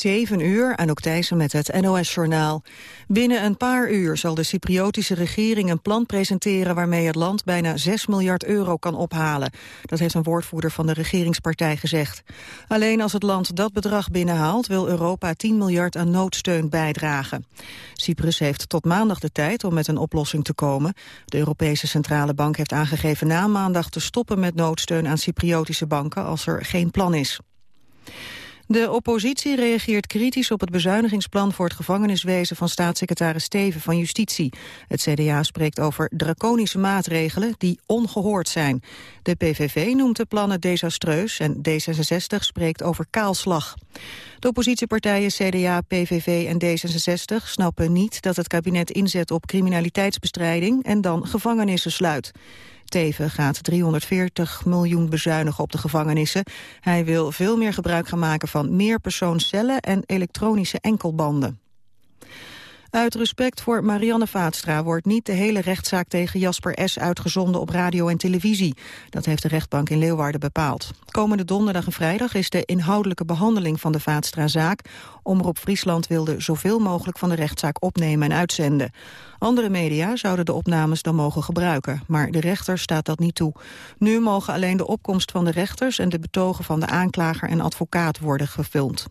7 uur, Anouk Thijssen met het NOS-journaal. Binnen een paar uur zal de Cypriotische regering een plan presenteren... waarmee het land bijna 6 miljard euro kan ophalen. Dat heeft een woordvoerder van de regeringspartij gezegd. Alleen als het land dat bedrag binnenhaalt... wil Europa 10 miljard aan noodsteun bijdragen. Cyprus heeft tot maandag de tijd om met een oplossing te komen. De Europese Centrale Bank heeft aangegeven na maandag te stoppen met noodsteun aan Cypriotische banken... als er geen plan is. De oppositie reageert kritisch op het bezuinigingsplan voor het gevangeniswezen van staatssecretaris Steven van Justitie. Het CDA spreekt over draconische maatregelen die ongehoord zijn. De PVV noemt de plannen desastreus en D66 spreekt over kaalslag. De oppositiepartijen CDA, PVV en D66 snappen niet dat het kabinet inzet op criminaliteitsbestrijding en dan gevangenissen sluit. Teven gaat 340 miljoen bezuinigen op de gevangenissen. Hij wil veel meer gebruik gaan maken van meerpersoonscellen en elektronische enkelbanden. Uit respect voor Marianne Vaatstra wordt niet de hele rechtszaak tegen Jasper S. uitgezonden op radio en televisie. Dat heeft de rechtbank in Leeuwarden bepaald. Komende donderdag en vrijdag is de inhoudelijke behandeling van de Vaatstra-zaak. Omroep Friesland wilde zoveel mogelijk van de rechtszaak opnemen en uitzenden. Andere media zouden de opnames dan mogen gebruiken, maar de rechter staat dat niet toe. Nu mogen alleen de opkomst van de rechters en de betogen van de aanklager en advocaat worden gefilmd.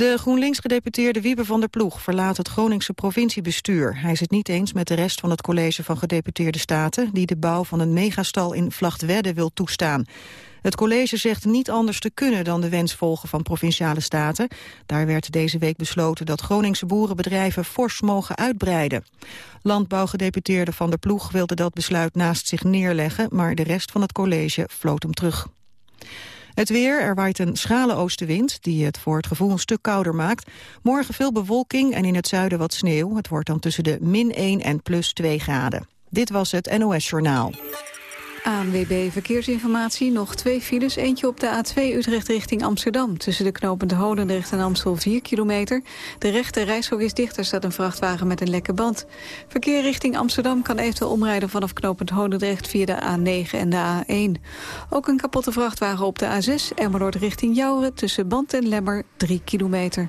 De GroenLinks-gedeputeerde Wiebe van der Ploeg verlaat het Groningse provinciebestuur. Hij is het niet eens met de rest van het college van gedeputeerde staten... die de bouw van een megastal in Vlachtwedde wil toestaan. Het college zegt niet anders te kunnen dan de wens volgen van provinciale staten. Daar werd deze week besloten dat Groningse boerenbedrijven fors mogen uitbreiden. Landbouwgedeputeerde Van der Ploeg wilde dat besluit naast zich neerleggen... maar de rest van het college floot hem terug. Het weer, er waait een schrale oostenwind die het voor het gevoel een stuk kouder maakt. Morgen veel bewolking en in het zuiden wat sneeuw. Het wordt dan tussen de min 1 en plus 2 graden. Dit was het NOS Journaal. ANWB Verkeersinformatie. Nog twee files. Eentje op de A2 Utrecht richting Amsterdam. Tussen de knopende Holendrecht en Amstel 4 kilometer. De rechte reishok is dichter, staat een vrachtwagen met een lekke band. Verkeer richting Amsterdam kan eventueel omrijden vanaf knopend Holendrecht via de A9 en de A1. Ook een kapotte vrachtwagen op de A6 Emmeloord richting Jouren tussen Band en Lemmer 3 kilometer.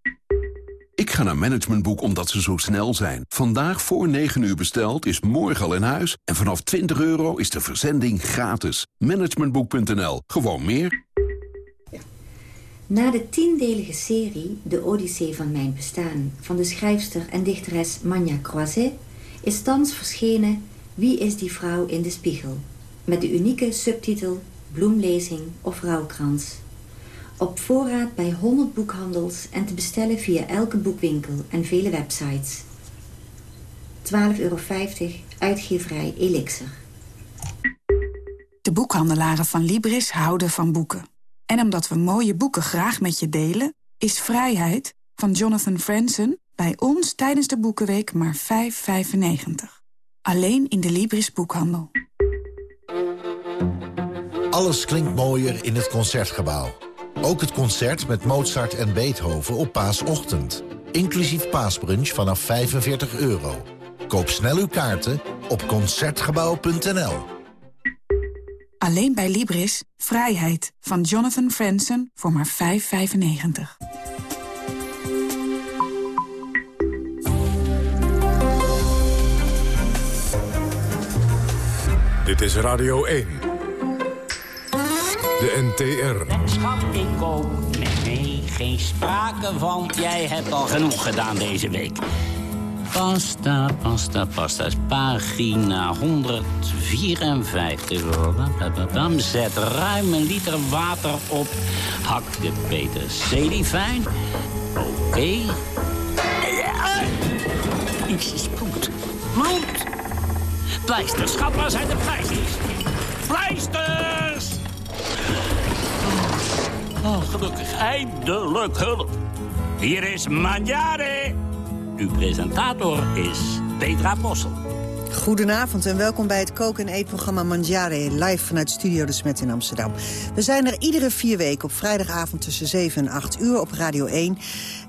Ik ga naar Managementboek omdat ze zo snel zijn. Vandaag voor 9 uur besteld is morgen al in huis. En vanaf 20 euro is de verzending gratis. Managementboek.nl. Gewoon meer. Na de tiendelige serie De Odyssee van Mijn Bestaan... van de schrijfster en dichteres Manja Croiset... is thans verschenen Wie is die vrouw in de spiegel? Met de unieke subtitel Bloemlezing of Rouwkrans... Op voorraad bij 100 boekhandels en te bestellen via elke boekwinkel en vele websites. 12,50 euro, uitgeverij Elixir. De boekhandelaren van Libris houden van boeken. En omdat we mooie boeken graag met je delen... is Vrijheid van Jonathan Franzen bij ons tijdens de Boekenweek maar 5,95. Alleen in de Libris boekhandel. Alles klinkt mooier in het Concertgebouw. Ook het concert met Mozart en Beethoven op paasochtend. Inclusief paasbrunch vanaf 45 euro. Koop snel uw kaarten op Concertgebouw.nl. Alleen bij Libris, Vrijheid van Jonathan Franzen voor maar 5,95. Dit is Radio 1. De NTR. Schat, ik. Nee, geen sprake van. Jij hebt al genoeg gedaan deze week. Pasta, pasta, pasta. Pagina 154. Zet ruim een liter water op. Hak de peterselie fijn. Oké. Okay. Iets is bloed. Bloed! Pleisters, waar zijn de pleisters? Pleisters! Oh, gelukkig, eindelijk hulp. Hier is Manjare. uw presentator is Petra Possel. Goedenavond en welkom bij het koken- en eetprogramma Mangiare... live vanuit Studio De Smet in Amsterdam. We zijn er iedere vier weken op vrijdagavond tussen 7 en 8 uur op Radio 1.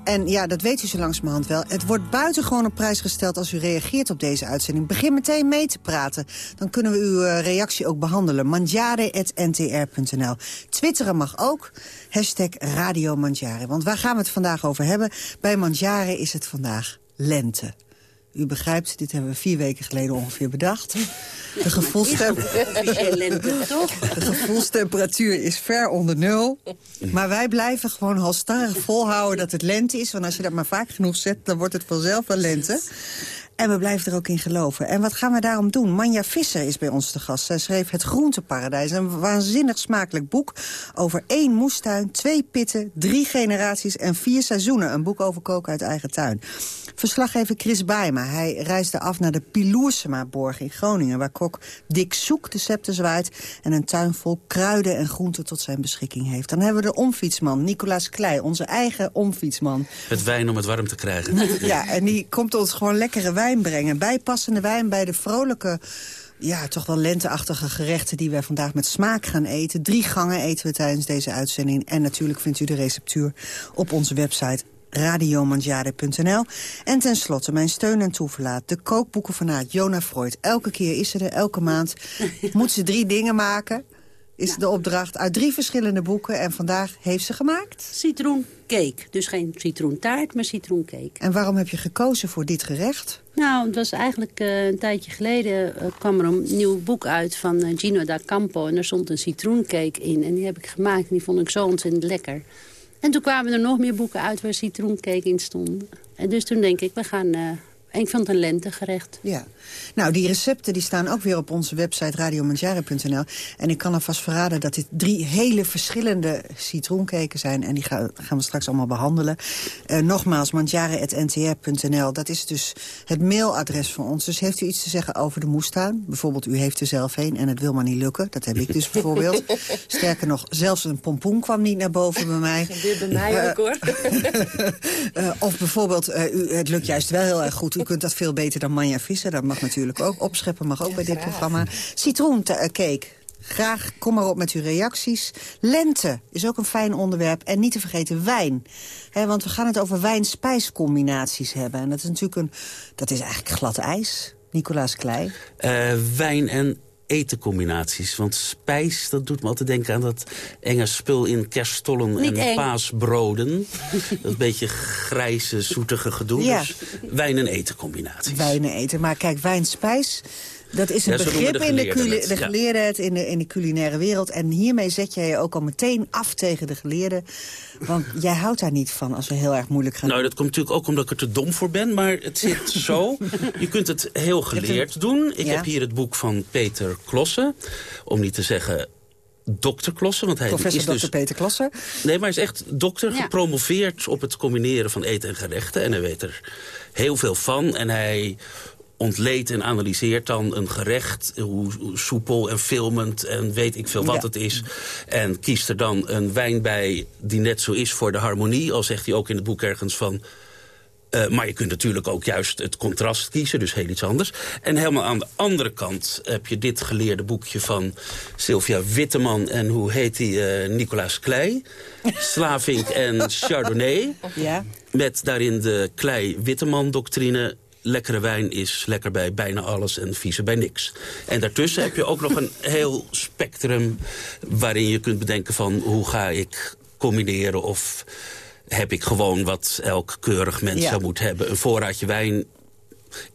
En ja, dat weet u zo langzamerhand wel. Het wordt buitengewoon op prijs gesteld als u reageert op deze uitzending. Begin meteen mee te praten. Dan kunnen we uw eh, reactie ook behandelen. Mangiare.ntr.nl Twitteren mag ook. Hashtag Radio Mangiare. Want waar gaan we het vandaag over hebben? Bij Mangiare is het vandaag lente. U begrijpt, dit hebben we vier weken geleden ongeveer bedacht. De, gevoelstem... de gevoelstemperatuur is ver onder nul. Maar wij blijven gewoon halstarrig volhouden dat het lente is. Want als je dat maar vaak genoeg zet, dan wordt het vanzelf wel lente. En we blijven er ook in geloven. En wat gaan we daarom doen? Manja Visser is bij ons te gast. Zij schreef Het Groenteparadijs. Een waanzinnig smakelijk boek over één moestuin, twee pitten, drie generaties en vier seizoenen. Een boek over koken uit eigen tuin. Verslaggever Chris Bijma. Hij reisde af naar de Piloersema-borg in Groningen... waar kok Dick Soek de scepter zwaait... en een tuin vol kruiden en groenten tot zijn beschikking heeft. Dan hebben we de omfietsman, Nicolaas Klei, onze eigen omfietsman. Het wijn om het warm te krijgen. ja, en die komt ons gewoon lekkere wijn brengen. Bijpassende wijn bij de vrolijke ja, toch wel lenteachtige gerechten die wij vandaag met smaak gaan eten. Drie gangen eten we tijdens deze uitzending. En natuurlijk vindt u de receptuur op onze website radiomangiare.nl. En tenslotte mijn steun en toeverlaat. De kookboeken vanuit Jona Freud. Elke keer is ze er, elke maand. Moet ze drie dingen maken is de opdracht uit drie verschillende boeken. En vandaag heeft ze gemaakt? Citroencake. Dus geen citroentaart, maar citroencake. En waarom heb je gekozen voor dit gerecht? Nou, het was eigenlijk uh, een tijdje geleden uh, kwam er een nieuw boek uit van uh, Gino da Campo. En er stond een citroencake in. En die heb ik gemaakt en die vond ik zo ontzettend lekker. En toen kwamen er nog meer boeken uit waar citroencake in stond. En dus toen denk ik, we gaan... Ik vond het een lentegerecht. Ja. Nou, die recepten die staan ook weer op onze website radiomangiare.nl. En ik kan alvast verraden dat dit drie hele verschillende citroencakes zijn. En die gaan, gaan we straks allemaal behandelen. Uh, nogmaals, mangiare.ntr.nl. Dat is dus het mailadres van ons. Dus heeft u iets te zeggen over de moestuin? Bijvoorbeeld, u heeft er zelf heen en het wil maar niet lukken. Dat heb ik dus bijvoorbeeld. Sterker nog, zelfs een pompoen kwam niet naar boven bij mij. Dit bij mij ook, hoor. uh, of bijvoorbeeld, u, het lukt juist wel heel erg goed. U kunt dat veel beter dan Manja Visser. Dat mag natuurlijk ook. Opscheppen mag ook ja, bij dit programma. Citroencake. Graag, kom maar op met uw reacties. Lente is ook een fijn onderwerp. En niet te vergeten wijn. He, want we gaan het over wijn-spijscombinaties hebben. En dat is natuurlijk een, dat is eigenlijk glad ijs. Nicolaas Klei. Uh, wijn en etencombinaties. Want spijs, dat doet me altijd denken aan dat enge spul in kerststollen Niet en eng. paasbroden. dat beetje grijze, zoetige gedoe. Ja. Dus wijn en etencombinaties. Wijn en eten. Maar kijk, wijn, spijs... Dat is een Ja, begrip de in de, geleerden culi- het, de ja. geleerden het in de, in de culinaire wereld. En hiermee zet jij je ook al meteen af tegen de geleerden. Want jij houdt daar niet van als we heel erg moeilijk gaan Nou, dat komt natuurlijk ook omdat ik er te dom voor ben. Maar het zit zo. Je kunt het heel geleerd doen. Ik Ja. heb hier het boek van Peter Klossen. Om niet te zeggen dokter Klossen. Want hij Professor is dus Peter Klosser. Nee, maar hij is echt dokter, Ja. gepromoveerd op het combineren van eten en gerechten. En hij weet er heel veel van. En hij ontleedt en analyseert dan een gerecht, hoe, soepel en filmend en weet ik veel wat Ja. het is. En kiest er dan een wijn bij die net zo is voor de harmonie. Al zegt hij ook in het boek ergens van... eh, maar je kunt natuurlijk ook juist het contrast kiezen, dus heel iets anders. En helemaal aan de andere kant heb je dit geleerde boekje van Sylvia Witteman... en hoe heet die, eh Nicolaas Klei, Slavink en Chardonnay... Ja. met daarin de Klei-Witteman-doctrine... lekkere wijn is lekker bij bijna alles en vieze bij niks. En daartussen heb je ook nog een heel spectrum... waarin je kunt bedenken van hoe ga ik combineren... of heb ik gewoon wat elk keurig mens Ja. zou moeten hebben. Een voorraadje wijn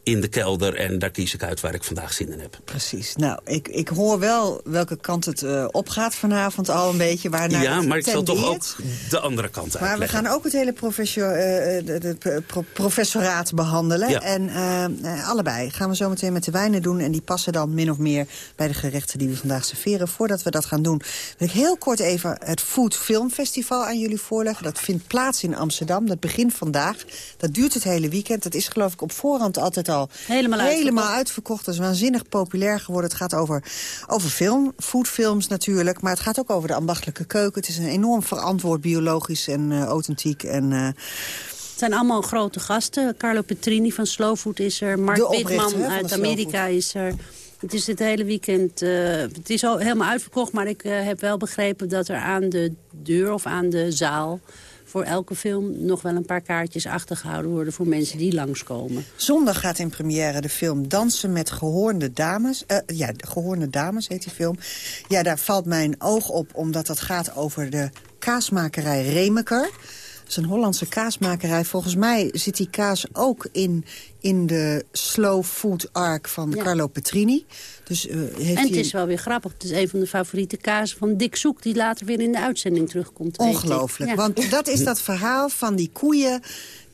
in de kelder en daar kies ik uit waar ik vandaag zin in heb. Precies. Nou, ik, ik hoor wel welke kant het eh, opgaat vanavond al een beetje. Waarnaar ja, maar ik zal toch ook de andere kant Maar we gaan ook het hele professio eh, de, de pro- professoraat behandelen. Ja. En eh, eh, allebei gaan we zo meteen met de wijnen doen. En die passen dan min of meer bij de gerechten die we vandaag serveren. Voordat we dat gaan doen, wil ik heel kort even het Food Film Festival aan jullie voorleggen. Dat vindt plaats in Amsterdam. Dat begint vandaag. Dat duurt het hele weekend. Dat is geloof ik op voorhand altijd al Helemaal uitverkocht. helemaal uitverkocht. Dat is waanzinnig populair geworden. Het gaat over, over film, foodfilms natuurlijk. Maar het gaat ook over de ambachtelijke keuken. Het is een enorm verantwoord, biologisch en eh, authentiek. En, eh, Het zijn allemaal grote gasten. Carlo Petrini van Slowfood is er. Mark van uit Amerika is er. Het is het hele weekend... eh, het is al helemaal uitverkocht, maar ik heb wel begrepen... dat er aan de deur of aan de zaal voor elke film nog wel een paar kaartjes achtergehouden worden... voor mensen die langskomen. Zondag gaat in première de film Dansen met gehoornde dames. Eh, ja, de gehoornde dames heet die film. Ja, daar valt mijn oog op, omdat het gaat over de kaasmakerij Remeker. Dat is een Hollandse kaasmakerij. Volgens mij zit die kaas ook in, in de slow food arc van Ja. Carlo Petrini. Dus, eh, heeft en het hij- is wel weer grappig. Het is een van de favoriete kazen van Dick Zoek... die later weer in de uitzending terugkomt. Ongelooflijk. Ja. Want dat is dat verhaal van die koeien...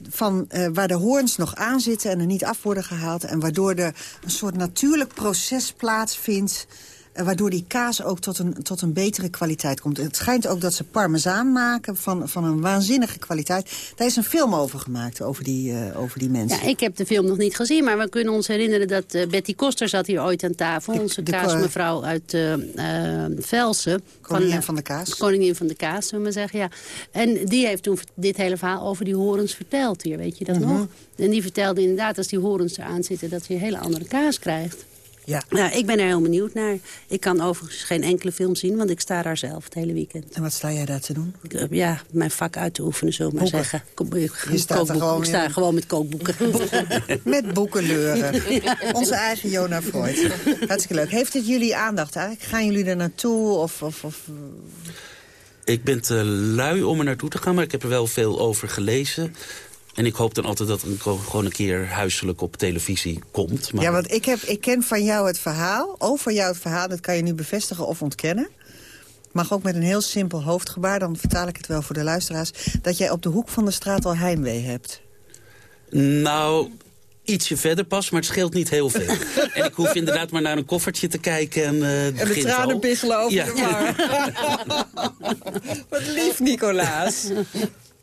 Van, eh, waar de hoorns nog aan zitten en er niet af worden gehaald... en waardoor er een soort natuurlijk proces plaatsvindt... eh, waardoor die kaas ook tot een, tot een betere kwaliteit komt. Het schijnt ook dat ze parmezaan maken van, van een waanzinnige kwaliteit. Daar is een film over gemaakt, over die, eh, over die mensen. Ja, ik heb de film nog niet gezien, maar we kunnen ons herinneren dat eh, Betty Koster zat hier ooit aan tafel. onze de kaasmevrouw uit eh, Velsen. Koningin eh, van de kaas. Koningin van de kaas, zullen we zeggen, ja. En die heeft toen dit hele verhaal over die horens verteld hier, weet je dat Mhm. nog? En die vertelde inderdaad, als die horens eraan zitten, dat je een hele andere kaas krijgt. Ja. Ja, ik ben er heel benieuwd naar. Ik kan overigens geen enkele film zien, want ik sta daar zelf het hele weekend. En wat sta jij daar te doen? Ik, eh, Ja, mijn vak uit te oefenen, zullen we maar Boeken. zeggen. Ko- ik- Je staat er gewoon ik sta in. gewoon met kookboeken. Met boekenleuren. Onze eigen Jona Freud. Hartstikke leuk. Heeft dit jullie aandacht eigenlijk? Gaan jullie er naartoe? Of, of, of... Ik ben te lui om er naartoe te gaan, maar ik heb er wel veel over gelezen. En ik hoop dan altijd dat het gewoon een keer huiselijk op televisie komt. Maar Ja, want ik, heb, ik ken van jou het verhaal, over jou het verhaal... dat kan je nu bevestigen of ontkennen. Mag ook met een heel simpel hoofdgebaar, dan vertaal ik het wel voor de luisteraars... dat jij op de hoek van de straat al heimwee hebt. Nou, ietsje verder pas, maar het scheelt niet heel veel. en ik hoef inderdaad maar naar een koffertje te kijken en het En de tranen over Ja. de. Wat lief, Nicolaas.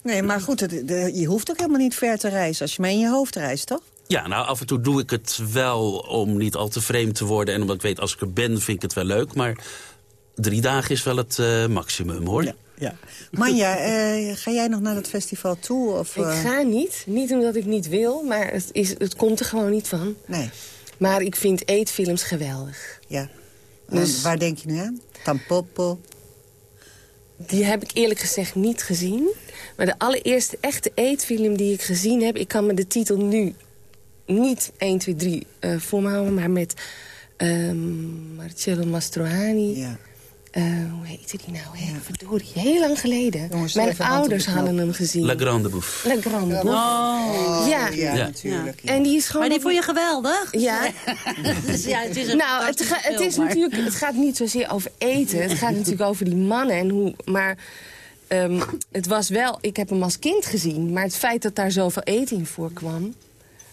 Nee, maar goed, het- de- je hoeft ook helemaal niet ver te reizen... als je maar in je hoofd reist, toch? Ja, nou, af en toe doe ik het wel om niet al te vreemd te worden. En omdat ik weet, als ik er ben, vind ik het wel leuk. Maar drie dagen is wel het eh, maximum, hoor. Ja. Manja, eh, ga jij nog naar dat festival toe? Of, Ik eh, ga niet. Niet omdat ik niet wil, maar het, is, het komt er gewoon niet van. Nee. Maar ik vind eetfilms geweldig. Ja. Dus- En waar denk je nu aan? Tampopo. Die heb ik eerlijk gezegd niet gezien. Maar de allereerste echte eetfilm die ik gezien heb... ik kan me de titel nu niet 1, 2, 3 eh voor me houden... maar met ehm, Marcello Mastroianni. Ja. Eh, hoe heette die nou? Hè? Verdorie, heel lang geleden. Jongens, Mijn ouders hadden hem gezien. La Grande Bouffe. La Grande Bouffe. Oh. ja. ja, Ja. natuurlijk. ja. En die is gewoon... Maar die op- vond je geweldig? Ja. Dus ja, het is een nou, het, ga- het, is maar- natuurlijk, het gaat niet zozeer over eten. Het gaat natuurlijk over die mannen. En hoe, maar ehm, het was wel... Ik heb hem als kind gezien. Maar het feit dat daar zoveel eten in voorkwam...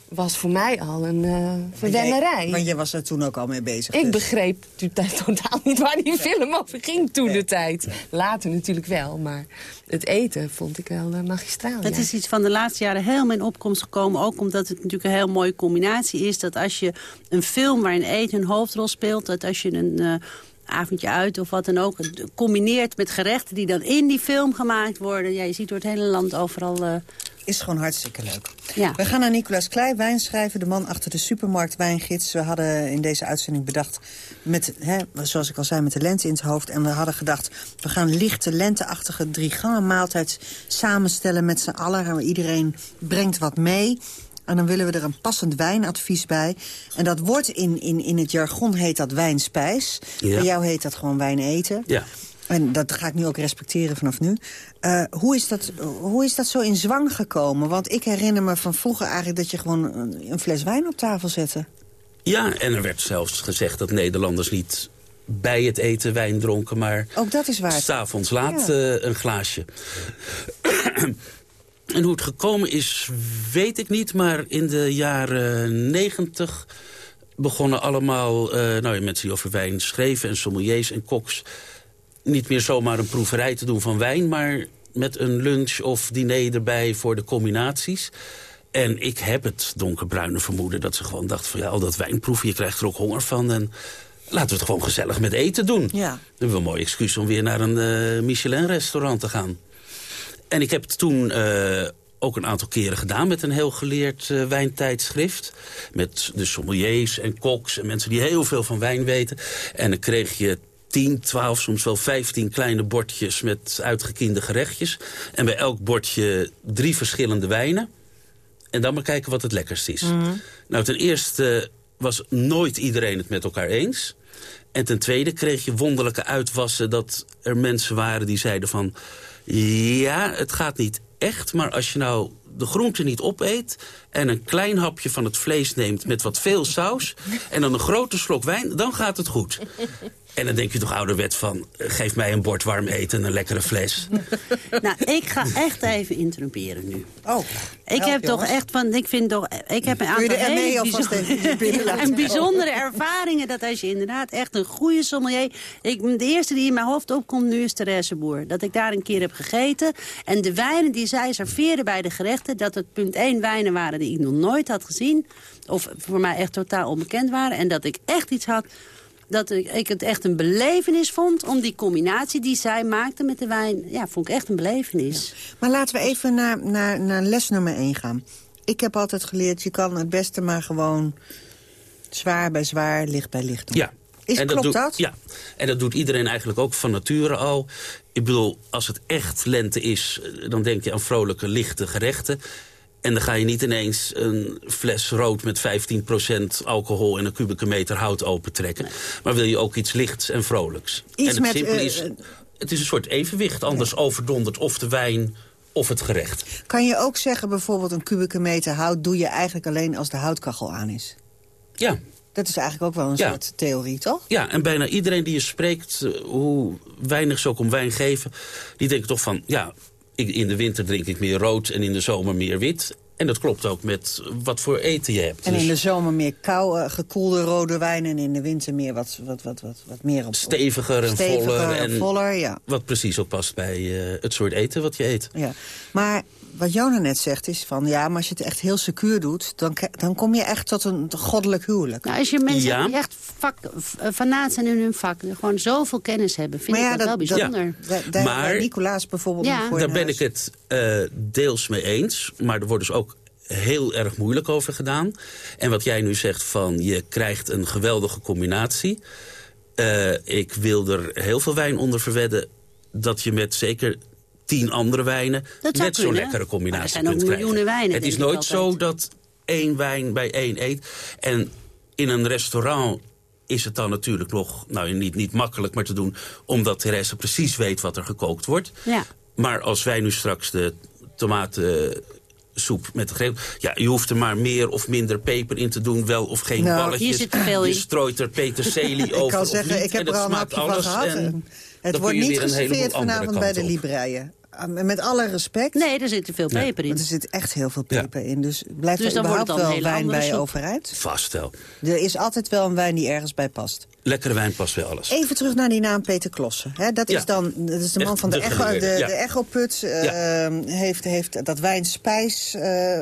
was voor mij al een verwennerij. Want jij was er toen ook al mee bezig. Ik dus. begreep totaal niet waar die film over ging toen de tijd. Later natuurlijk wel, maar het eten vond ik wel eh, magistraal. Het ja. is iets van de laatste jaren helemaal in opkomst gekomen. Ook omdat het natuurlijk een heel mooie combinatie is. Dat als je een film waarin eten een hoofdrol speelt... dat als je een eh, avondje uit of wat dan ook... combineert met gerechten die dan in die film gemaakt worden. Ja, je ziet door het hele land overal... eh, Is gewoon hartstikke leuk. ja. We gaan naar Nicolaas Klei, wijnschrijver, de man achter de supermarkt Wijngids. We hadden in deze uitzending bedacht, met, hè, zoals ik al zei, met de lente in het hoofd. En we hadden gedacht, we gaan lichte, lenteachtige drie gangen maaltijd samenstellen met z'n allen. Iedereen brengt wat mee. En dan willen we er een passend wijnadvies bij. En dat wordt in, in, in het jargon heet dat wijnspijs. Ja. Bij jou heet dat gewoon wijn eten. Ja. En dat ga ik nu ook respecteren vanaf nu. Eh, hoe, is dat, hoe is dat zo in zwang gekomen? Want ik herinner me van vroeger eigenlijk dat je gewoon een, fles wijn op tafel zette. Ja, en er werd zelfs gezegd dat Nederlanders niet bij het eten wijn dronken... maar Ook dat is waar. s'avonds laat Ja. eh, een glaasje. En hoe het gekomen is, weet ik niet. Maar in de jaren negentig begonnen allemaal eh, nou, ja, mensen die over wijn schreven... en sommeliers en koks niet meer zomaar een proeverij te doen van wijn... maar met een lunch of diner erbij voor de combinaties. En ik heb het donkerbruine vermoeden dat ze gewoon dachten... van ja, al dat wijnproeven, je krijgt er ook honger van... en laten we het gewoon gezellig met eten doen. Ja. Dan hebben we een mooi excuus om weer naar een eh, Michelin-restaurant te gaan. En ik heb het toen eh, ook een aantal keren gedaan met een heel geleerd uh, wijntijdschrift. Met de sommeliers en koks en mensen die heel veel van wijn weten. En dan kreeg je 10, 12, soms wel 15 kleine bordjes met uitgekiende gerechtjes. En bij elk bordje drie verschillende wijnen. En dan maar kijken wat het lekkerst is. Mm. Nou, ten eerste was nooit iedereen het met elkaar eens. En ten tweede kreeg je wonderlijke uitwassen dat er mensen waren die zeiden van... ja, het gaat niet echt, maar als je nou de groente niet opeet... en een klein hapje van het vlees neemt met wat veel saus... en dan een grote slok wijn, dan gaat het goed. En dan denk je toch ouderwet van, eh, geef mij een bord warm eten en een lekkere fles. nou, ik ga echt even interrumperen nu. Oh, ik heb toch echt van, ik vind toch, ik heb een aantal hele bijzondere, en bijzondere ervaringen. Dat als je inderdaad echt een goede sommelier... Ik, de eerste die in mijn hoofd opkomt nu is Therese Boer. Dat ik daar een keer heb gegeten. En de wijnen die zij serveerde bij de gerechten... dat het punt één wijnen waren die ik nog nooit had gezien. Of voor mij echt totaal onbekend waren. En dat ik echt iets had dat ik, ik, het echt een belevenis vond... om die combinatie die zij maakte met de wijn... ja, vond ik echt een belevenis. Maar laten we even naar, naar, naar les nummer 1 gaan. Ik heb altijd geleerd, je kan het beste maar gewoon... zwaar bij zwaar, licht bij licht doen. Ja. Is, en klopt dat, dat? Ja, en dat doet iedereen eigenlijk ook van nature al. Ik bedoel, als het echt lente is, dan denk je aan vrolijke, lichte gerechten. En dan ga je niet ineens een fles rood met 15% alcohol... en een kubieke meter hout opentrekken. Maar wil je ook iets lichts en vrolijks. Iets en het met, simpele uh, is, het is een soort evenwicht. Anders overdondert of de wijn of het gerecht. Kan je ook zeggen, bijvoorbeeld een kubieke meter hout... doe je eigenlijk alleen als de houtkachel aan is? Ja, dat is eigenlijk ook wel een ja. soort theorie, toch? Ja, en bijna iedereen die je spreekt, hoe weinig ze ook om wijn geven... die denkt toch van, ja, in de winter drink ik meer rood en in de zomer meer wit. En dat klopt ook met wat voor eten je hebt. En in de zomer meer kou, uh, gekoelde rode wijn... en in de winter meer wat, wat, wat, wat, wat meer op... Steviger en steviger voller. En voller, ja. Wat precies ook past bij uh, het soort eten wat je eet. Ja. Maar wat Jona net zegt is van... ja, maar als je het echt heel secuur doet... dan, dan kom je echt tot een goddelijk huwelijk. Nou, als je mensen ja. die echt vak, fanaat zijn in hun vak... gewoon zoveel kennis hebben, vind maar ja, ik dat, dat wel bijzonder. Ja. Maar, Nicolaas bijvoorbeeld ja. voor Daar ben ik het uh, deels mee eens. Maar er wordt dus ook heel erg moeilijk over gedaan. En wat jij nu zegt van je krijgt een geweldige combinatie. Uh, ik wil er heel veel wijn onder verwedden... dat je met zeker tien andere wijnen net zo'n lekkere combinatie kunt krijgen. miljoenen wijnen. Het is nooit zo dat één wijn bij één eet. En in een restaurant is het dan natuurlijk nog, nou niet, niet makkelijk maar te doen... omdat Therese precies weet wat er gekookt wordt. Ja. Maar als wij nu straks de tomaten soep met de greep. Ja, je hoeft er maar meer of minder peper in te doen, wel of geen nou, balletjes. Hier zit te veel je in. strooit er peterselie over Ik kan zeggen, niet, ik heb en er al een hapje van gehad. En het wordt niet geserveerd vanavond bij de Libreien. Met alle respect. Nee, er zit te veel peper in. Er zit echt heel veel peper ja. in. Dus blijft dus er überhaupt wel wijn bij soep. overheid? Vast wel. Er is altijd wel een wijn die ergens bij past. Lekkere wijn past bij alles. Even terug naar die naam Peter Klossen. He, dat, ja. is dan, dat is de man Echt van de, de echo, de, de Echoput. Uh, heeft, heeft dat wijnspijs... Uh,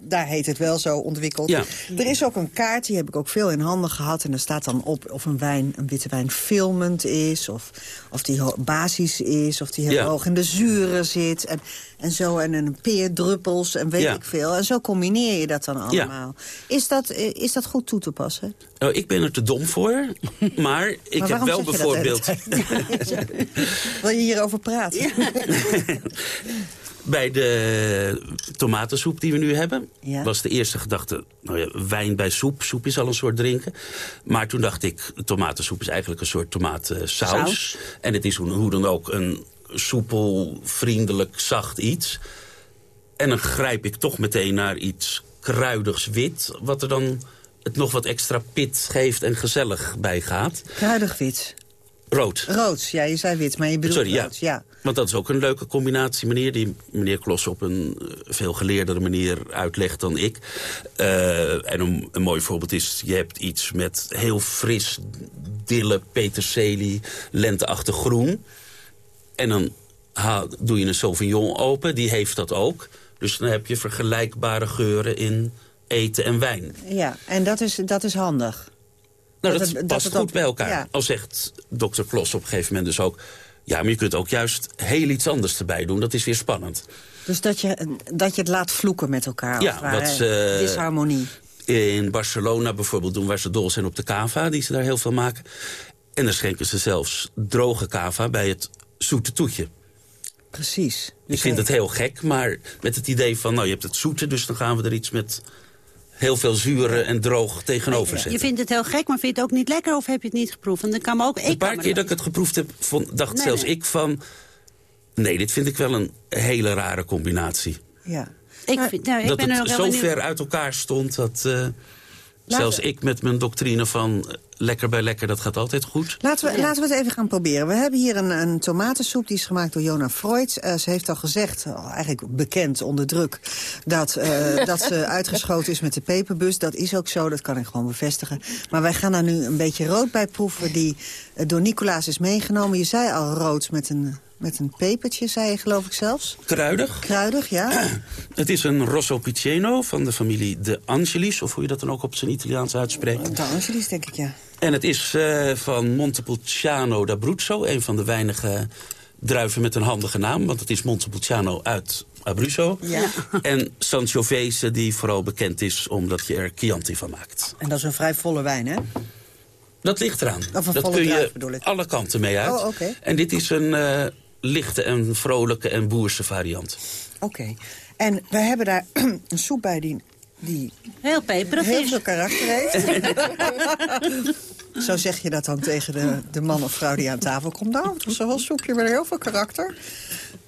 daar heet het wel zo ontwikkeld. Ja. Er is ook een kaart, die heb ik ook veel in handen gehad. En daar staat dan op of een wijn, een witte wijn filmend is. Of, of die basis is. Of die heel Ja. hoog in de zuren zit. En, en zo. En een peerdruppels en weet Ja. ik veel. En zo combineer je dat dan allemaal. Is, dat, eh, is dat goed toe te passen? Nou, ik ben er te dom voor, maar ik Maar heb wel bijvoorbeeld... Wil je hierover praten? Bij de tomatensoep die we nu hebben, Ja. was de eerste gedachte... Nou ja, wijn bij soep, soep is al een soort drinken. Maar toen dacht ik, tomatensoep is eigenlijk een soort tomatensaus. Saus. En het is hoe, dan ook een soepel, vriendelijk, zacht iets. En dan grijp ik toch meteen naar iets kruidigs wit... wat er dan het nog wat extra pit geeft en gezellig bij gaat. Kruidig wit. Rood. Rood, ja, je zei wit, maar je bedoelt Sorry, ja. rood. Ja. Want dat is ook een leuke combinatie, meneer... die meneer Klos op een eh, veel geleerdere manier uitlegt dan ik. Eh, en een, een mooi voorbeeld is, je hebt iets met heel fris dille, peterselie, lenteachtig groen. En dan doe je een Sauvignon open, die heeft dat ook. Dus dan heb je vergelijkbare geuren in eten en wijn. Ja, en dat is, dat is handig. Nou, Dat dat, het- dat past het goed bij elkaar. ja. Al zegt dokter Klos op een gegeven moment dus ook... Ja, maar je kunt ook juist heel iets anders erbij doen. Dat is weer spannend. Dus dat je, dat je het laat vloeken met elkaar. Ja, wat ze- Disharmonie. In Barcelona bijvoorbeeld doen waar ze dol zijn op de cava... die ze daar heel veel maken. En dan schenken ze zelfs droge cava bij het zoete toetje. Precies. Ik vind het heel gek, maar met het idee van... nou, je hebt het zoete, dus dan gaan we er iets met heel veel zure en droog tegenover Je zetten. vindt het heel gek, maar vind je het ook niet lekker of heb je het niet geproefd? Want dan kan me ook... Een Ik paar keer er- dat ik het geproefd heb, vond, dacht Nee, zelfs nee. ik van... nee, dit vind ik wel een hele rare combinatie. Ja. Ik, vind, nou, ik dat ben er ook het zo benieuwd. ver uit elkaar stond dat... eh, zelfs ik met mijn doctrine van eh, lekker bij lekker, dat gaat altijd goed. Laten we, laten we het even gaan proberen. We hebben hier een, een tomatensoep, die is gemaakt door Jona Freud. Eh, ze heeft al gezegd, al eigenlijk bekend onder druk... Dat, eh, dat ze uitgeschoten is met de peperbus. Dat is ook zo, dat kan ik gewoon bevestigen. Maar wij gaan daar nu een beetje rood bij proeven... die eh, door Nicolaas is meegenomen. Je zei al rood met een, met een pepertje, zei je geloof ik zelfs. Kruidig. Kruidig, ja. Het is een Rosso Piceno van de familie De Angelis... of hoe je dat dan ook op zijn Italiaans uitspreekt. De Angelis, denk ik, ja. En het is eh, van Montepulciano d'Abruzzo, een van de weinige druiven met een handige naam. Want het is Montepulciano uit Abruzzo. Ja. En Sangiovese, die vooral bekend is omdat je er Chianti van maakt. En dat is een vrij volle wijn, hè? Dat ligt eraan. Dat volle kun je alle kanten mee uit. Oh, oké. En dit is een eh, lichte en vrolijke en boerse variant. Oké. En we hebben daar een soep bij die, die Heel peperig heel is. veel karakter heeft. Zo zeg je dat dan tegen de, de man of vrouw die aan tafel komt. Nou, wel een soepje met heel veel karakter.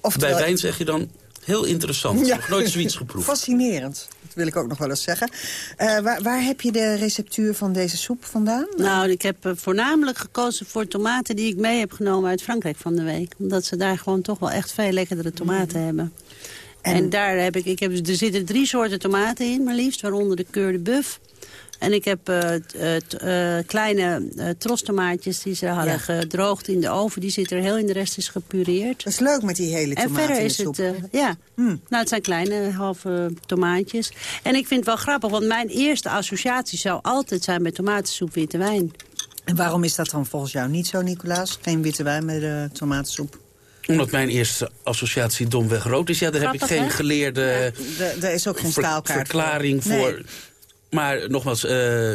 Oftewel- Bij wijn zeg je dan, heel interessant. Ik Ja. heb nog nooit zoiets geproefd. Fascinerend. Dat wil ik ook nog wel eens zeggen. Eh, waar, waar heb je de receptuur van deze soep vandaan? Nou, ik heb eh, voornamelijk gekozen voor tomaten die ik mee heb genomen uit Frankrijk van de week. Omdat ze daar gewoon toch wel echt veel lekkerdere tomaten hebben. En, daar heb ik, ik heb, er zitten drie soorten tomaten in, maar liefst. Waaronder de Keur de Buff. En ik heb eh, t- eh, eh, kleine eh trostomaatjes die ze hadden Ja. gedroogd in de oven. Die zitten er heel in, de rest is gepureerd. Dat is leuk met die hele En tomaten verder in is het, ja, nou het zijn kleine halve tomaatjes. En ik vind het wel grappig, want mijn eerste associatie zou altijd zijn met tomatensoep witte wijn. En waarom is dat dan volgens jou niet zo, Nicolaas? Geen witte wijn met tomatensoep? Omdat mijn eerste associatie domweg rood is. Ja, daar heb ik geen hè? geleerde De- Er is ook geen ver- staalkaart voor. verklaring Nee. voor. Maar nogmaals, eh,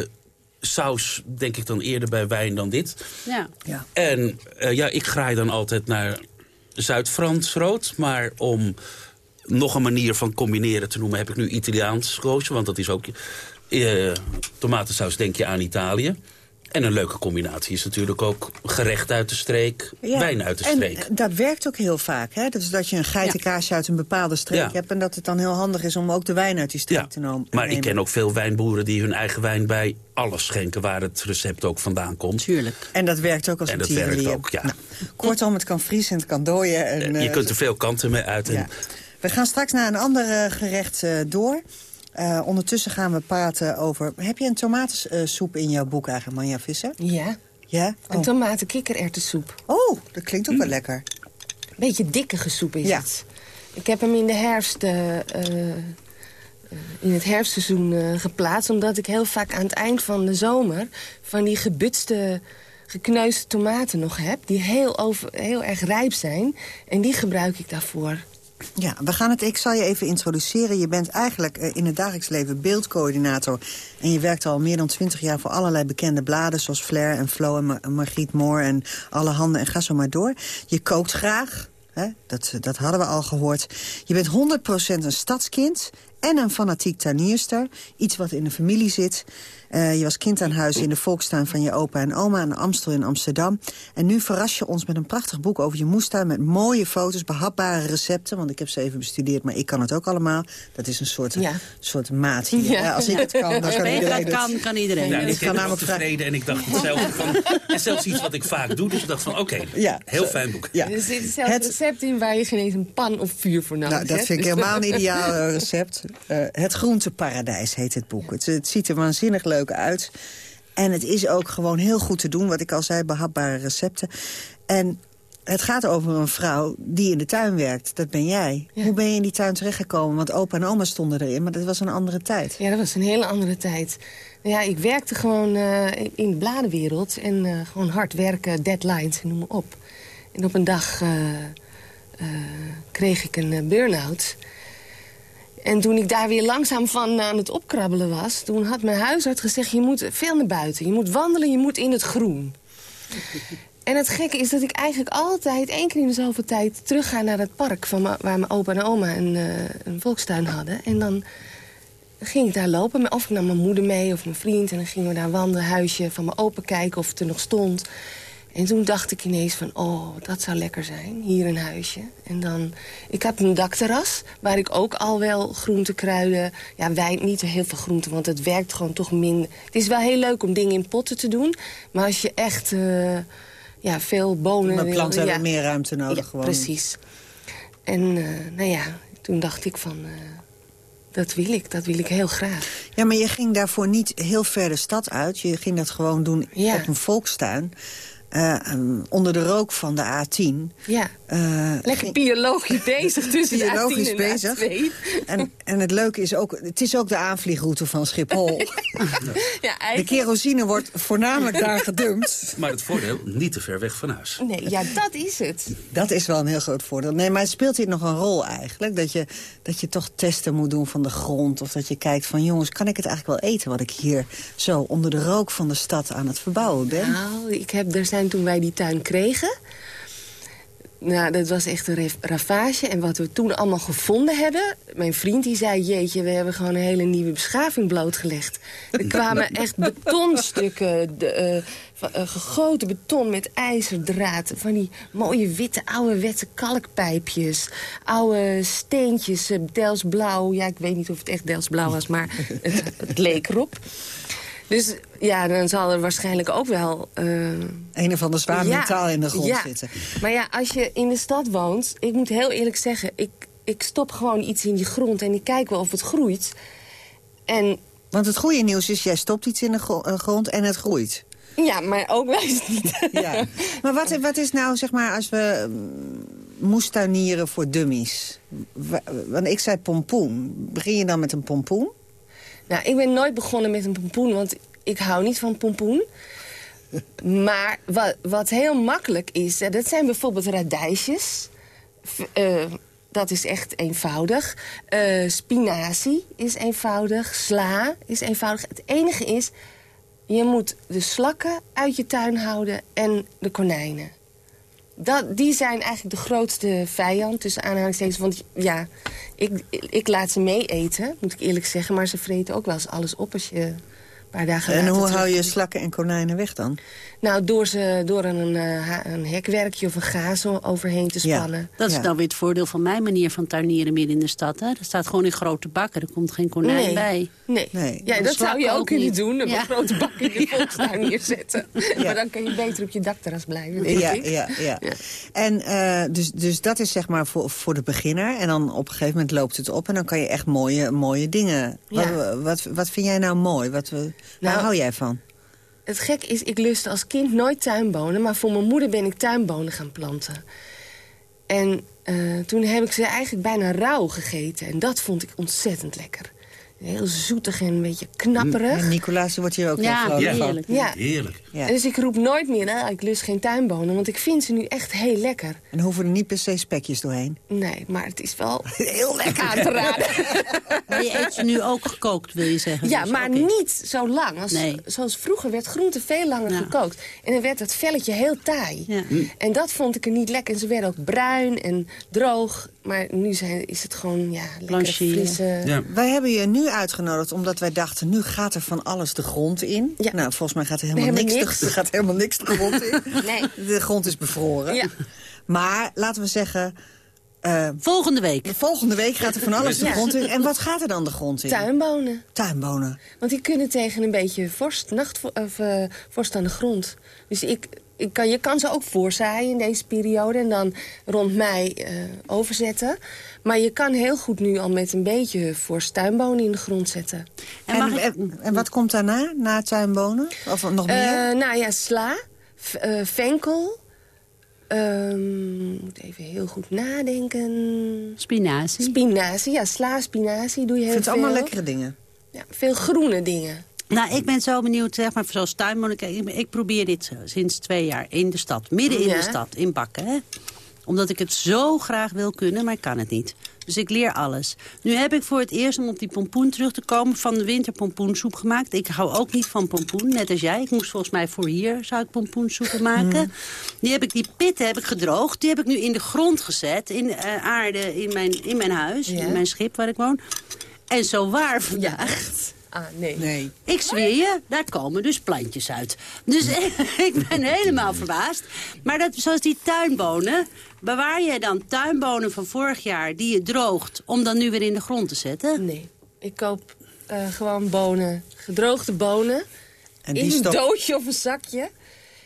saus denk ik dan eerder bij wijn dan dit. Ja. Ja. En eh, ja, ik graai dan altijd naar Zuid-Frans rood. Maar om nog een manier van combineren te noemen... heb ik nu Italiaans gekozen. Want dat is ook... eh tomatensaus denk je aan Italië. En een leuke combinatie is natuurlijk ook gerecht uit de streek, Ja, wijn uit de en streek. eh, dat werkt ook heel vaak. Hè? Dus dat je een geitenkaasje uit een bepaalde streek Ja. hebt... en dat het dan heel handig is om ook de wijn uit die streek te nomen. Maar ik nemen. ken ook veel wijnboeren die hun eigen wijn bij alles schenken... waar het recept ook vandaan komt. Tuurlijk. En dat werkt ook als En een dat werkt tierenlier. ook, ja. Nou, kortom, het kan vriezen en het kan dooien. En, je eh, kunt er veel kanten mee uit. En. We gaan straks naar een ander eh, gerecht eh, door. Eh, ondertussen gaan we praten over... Heb je een tomatensoep in jouw boek eigenlijk, Manja Visser? Ja, Ja? een Oh. tomaten kikkererwtensoep. oh, dat klinkt ook wel lekker. Beetje dikkige soep is Ja. het. Ik heb hem in de herfst... eh, eh, in het herfstseizoen geplaatst. Omdat ik heel vaak aan het eind van de zomer... van die gebutste, gekneusde tomaten nog heb. Die heel, over, heel erg rijp zijn. En die gebruik ik daarvoor. Ja, we gaan het, ik zal je even introduceren. Je bent eigenlijk eh, in het dagelijks leven beeldcoördinator. En je werkt al meer dan twintig jaar voor allerlei bekende bladen... zoals Flair en Flo en Mar- Margriet Moore en Alle Handen en ga zo maar door. Je kookt graag, hè? Dat, dat hadden we al gehoord. Je bent 100% een stadskind en een fanatiek tuinierster. Iets wat in de familie zit. Eh, je was kind aan huis in de volkstuin van je opa en oma aan de Amstel in Amsterdam. En nu verras je ons met een prachtig boek over je moestuin... met mooie foto's, behapbare recepten. Want ik heb ze even bestudeerd, maar ik kan het ook allemaal. Dat is een soort, Ja. soort maat hier. Ja. Als ik het kan, dan Als kan iedereen dat het. kan, kan iedereen. Ja, ik ben namelijk tevreden en ik dacht hetzelfde van... Het is zelfs iets wat ik vaak doe, dus ik dacht van oké, Ja, heel zo- fijn boek. Ja. Er zit zelfs Het- recept in waar je geen eens een pan of vuur voor nodig Nou, dat hebt. vind ik Dus- helemaal een ideaal eh, recept. Eh, het groenteparadijs heet het boek. Het, het ziet er waanzinnig leuk uit. En het is ook gewoon heel goed te doen, wat ik al zei, behapbare recepten. En het gaat over een vrouw die in de tuin werkt. Dat ben jij. Hoe ben je in die tuin terechtgekomen? Want opa en oma stonden erin, maar dat was een andere tijd. Ja, dat was een hele andere tijd. Ja, ik werkte gewoon eh, in de bladenwereld. En eh, gewoon hard werken, deadlines, noem maar op. En op een dag eh, kreeg ik een burn-out. En toen ik daar weer langzaam van aan het opkrabbelen was... toen had mijn huisarts gezegd, je moet veel naar buiten. Je moet wandelen, je moet in het groen. En het gekke is dat ik eigenlijk altijd, één keer in de zoveel tijd... terugga naar het park van waar mijn opa en oma een, uh, een volkstuin hadden. En dan ging ik daar lopen. Of ik nam mijn moeder mee of mijn vriend. En dan gingen we daar wandelen, huisje van mijn opa kijken of het er nog stond. En toen dacht ik ineens van, oh, dat zou lekker zijn, hier een huisje. En dan, ik heb een dakterras, waar ik ook al wel groente, kruiden... Ja, wijn, niet heel veel groenten, want het werkt gewoon toch minder. Het is wel heel leuk om dingen in potten te doen. Maar als je echt uh, ja, veel bonen... Maar planten hebben meer ruimte nodig ja, gewoon. precies. En uh, nou ja, toen dacht ik van... Uh, dat wil ik, dat wil ik heel graag. Ja, maar je ging daarvoor niet heel ver de stad uit. Je ging dat gewoon doen ja. op een volkstuin. Uh, um, onder de rook van de A10. Ja, uh, lekker biologisch bezig tussen biologisch de A10 en bezig. de A2. En, en het leuke is ook, het is ook de aanvliegroute van Schiphol. ja, eigenlijk... De kerosine wordt voornamelijk daar gedumpt. Maar het voordeel, niet te ver weg van huis. Nee, ja, dat is het. Dat is wel een heel groot voordeel. Nee, maar speelt hier nog een rol eigenlijk? Dat je, dat je toch testen moet doen van de grond? Of dat je kijkt van, jongens, kan ik het eigenlijk wel eten... wat ik hier zo onder de rook van de stad aan het verbouwen ben? Nou, ik heb, er zijn toen wij die tuin kregen... Nou, dat was echt een ravage. En wat we toen allemaal gevonden hebben... Mijn vriend die zei, jeetje, we hebben gewoon een hele nieuwe beschaving blootgelegd. Er kwamen echt betonstukken, de, uh, uh, gegoten beton met ijzerdraad. Van die mooie witte, ouderwetse kalkpijpjes. Oude steentjes, uh, Delsblauw. Ja, ik weet niet of het echt Delsblauw was, maar het, het leek erop. Dus ja, dan zal er waarschijnlijk ook wel... Uh... Een of ander zwaar ja, metaal in de grond ja. zitten. Maar ja, als je in de stad woont... Ik moet heel eerlijk zeggen, ik, ik stop gewoon iets in die grond... en ik kijk wel of het groeit. En... Want het goede nieuws is, jij stopt iets in de grond en het groeit. Ja, maar ook wel niet. Ja. Maar wat, wat is nou, zeg maar, als we moestuinieren voor dummies? Want ik zei pompoen. Begin je dan met een pompoen? Nou, ik ben nooit begonnen met een pompoen, want ik hou niet van pompoen. Maar wat, wat heel makkelijk is, dat zijn bijvoorbeeld radijsjes. Uh, dat is echt eenvoudig. Uh, spinazie is eenvoudig. Sla is eenvoudig. Het enige is, je moet de slakken uit je tuin houden en de konijnen. Dat, die zijn eigenlijk de grootste vijand, tussen aanhalingstekens. Want ja, ik, ik laat ze mee eten, moet ik eerlijk zeggen. Maar ze vreten ook wel eens alles op als je paar dagen En hoe hou je slakken en konijnen weg dan? Nou, door, ze, door een, uh, een hekwerkje of een gazel overheen te spannen. Ja. Dat is ja. nou weer het voordeel van mijn manier van tuinieren midden in de stad. Hè? Er staat gewoon in grote bakken, er komt geen konijn nee. bij. Nee, nee. Ja, dat zou je ook, kunnen niet. doen, een ja. grote bak in de volkstuin neerzetten. Ja. Maar dan kan je beter op je dakterras blijven, denk ja, ik. Ja, ja. ja. En uh, dus, dus dat is zeg maar voor, voor de beginner. En dan op een gegeven moment loopt het op en dan kan je echt mooie, mooie dingen... Wat, wat, wat vind jij nou mooi? Wat we, nou, waar hou jij van? Het gek is, ik lustte als kind nooit tuinbonen... maar voor mijn moeder ben ik tuinbonen gaan planten. En uh, toen heb ik ze eigenlijk bijna rauw gegeten. En dat vond ik ontzettend lekker. Heel zoetig en een beetje knapperig. En Nicolaas wordt hier ook ja, heel heerlijk. van. Ja. Heerlijk. Ja. Dus ik roep nooit meer, nou, ik lust geen tuinbonen. Want ik vind ze nu echt heel lekker. En hoeven er niet per se spekjes doorheen? Nee, maar het is wel heel lekker aan te raden. Maar je eet ze nu ook gekookt, wil je zeggen? Ja, dus, maar okay. niet zo lang. Als, nee. Zoals vroeger werd groente veel langer ja. gekookt. En dan werd dat velletje heel taai. Ja. En dat vond ik er niet lekker. En ze werden ook bruin en droog. Maar nu zijn, is het gewoon ja, lekker frisse... Ja. Wij hebben je nu uitgenodigd omdat wij dachten... nu gaat er van alles de grond in. Ja. Nou, volgens mij gaat er helemaal, helemaal niks, niks. De, gaat helemaal niks de grond in. Nee. De grond is bevroren. Ja. Maar laten we zeggen... Uh, volgende week. Volgende week gaat er van alles de grond in. En wat gaat er dan de grond in? Tuinbonen. Tuinbonen. Want die kunnen tegen een beetje vorst, nacht, of, uh, vorst aan de grond. Dus ik kan, je kan ze ook voorzaaien in deze periode en dan rond mei uh, overzetten. Maar je kan heel goed nu al met een beetje vorst tuinbonen in de grond zetten. En, en, wat komt daarna, na tuinbonen? Of nog meer? nou ja, sla, venkel... Um, moet even heel goed nadenken. Spinazie. Spinazie, ja, sla, spinazie doe je heel veel. allemaal lekkere dingen. Ja, veel groene dingen. Nou, ik ben zo benieuwd, zeg maar, zoals tuinman. Ik, ik probeer dit sinds twee jaar in de stad. Midden in Ja. de stad, in Bakken. Hè? Omdat ik het zo graag wil kunnen, maar ik kan het niet. Dus ik leer alles. Nu heb ik voor het eerst, om op die pompoen terug te komen... van de winter pompoensoep gemaakt. Ik hou ook niet van pompoen, net als jij. Ik moest volgens mij voor hier zou ik pompoensoepen maken. Die, heb ik, die pitten heb ik gedroogd. Die heb ik nu in de grond gezet, in eh, aarde, in mijn, in mijn huis. Ja. In mijn schip waar ik woon. En zo waar vandaag... Ah, nee. Nee. Ik zweer je, daar komen dus plantjes uit. Dus ik ben helemaal verbaasd. Maar dat, zoals die tuinbonen, bewaar jij dan tuinbonen van vorig jaar... die je droogt, om dan nu weer in de grond te zetten? Nee. Ik koop eh, gewoon bonen, gedroogde bonen. En die in een doosje of een zakje.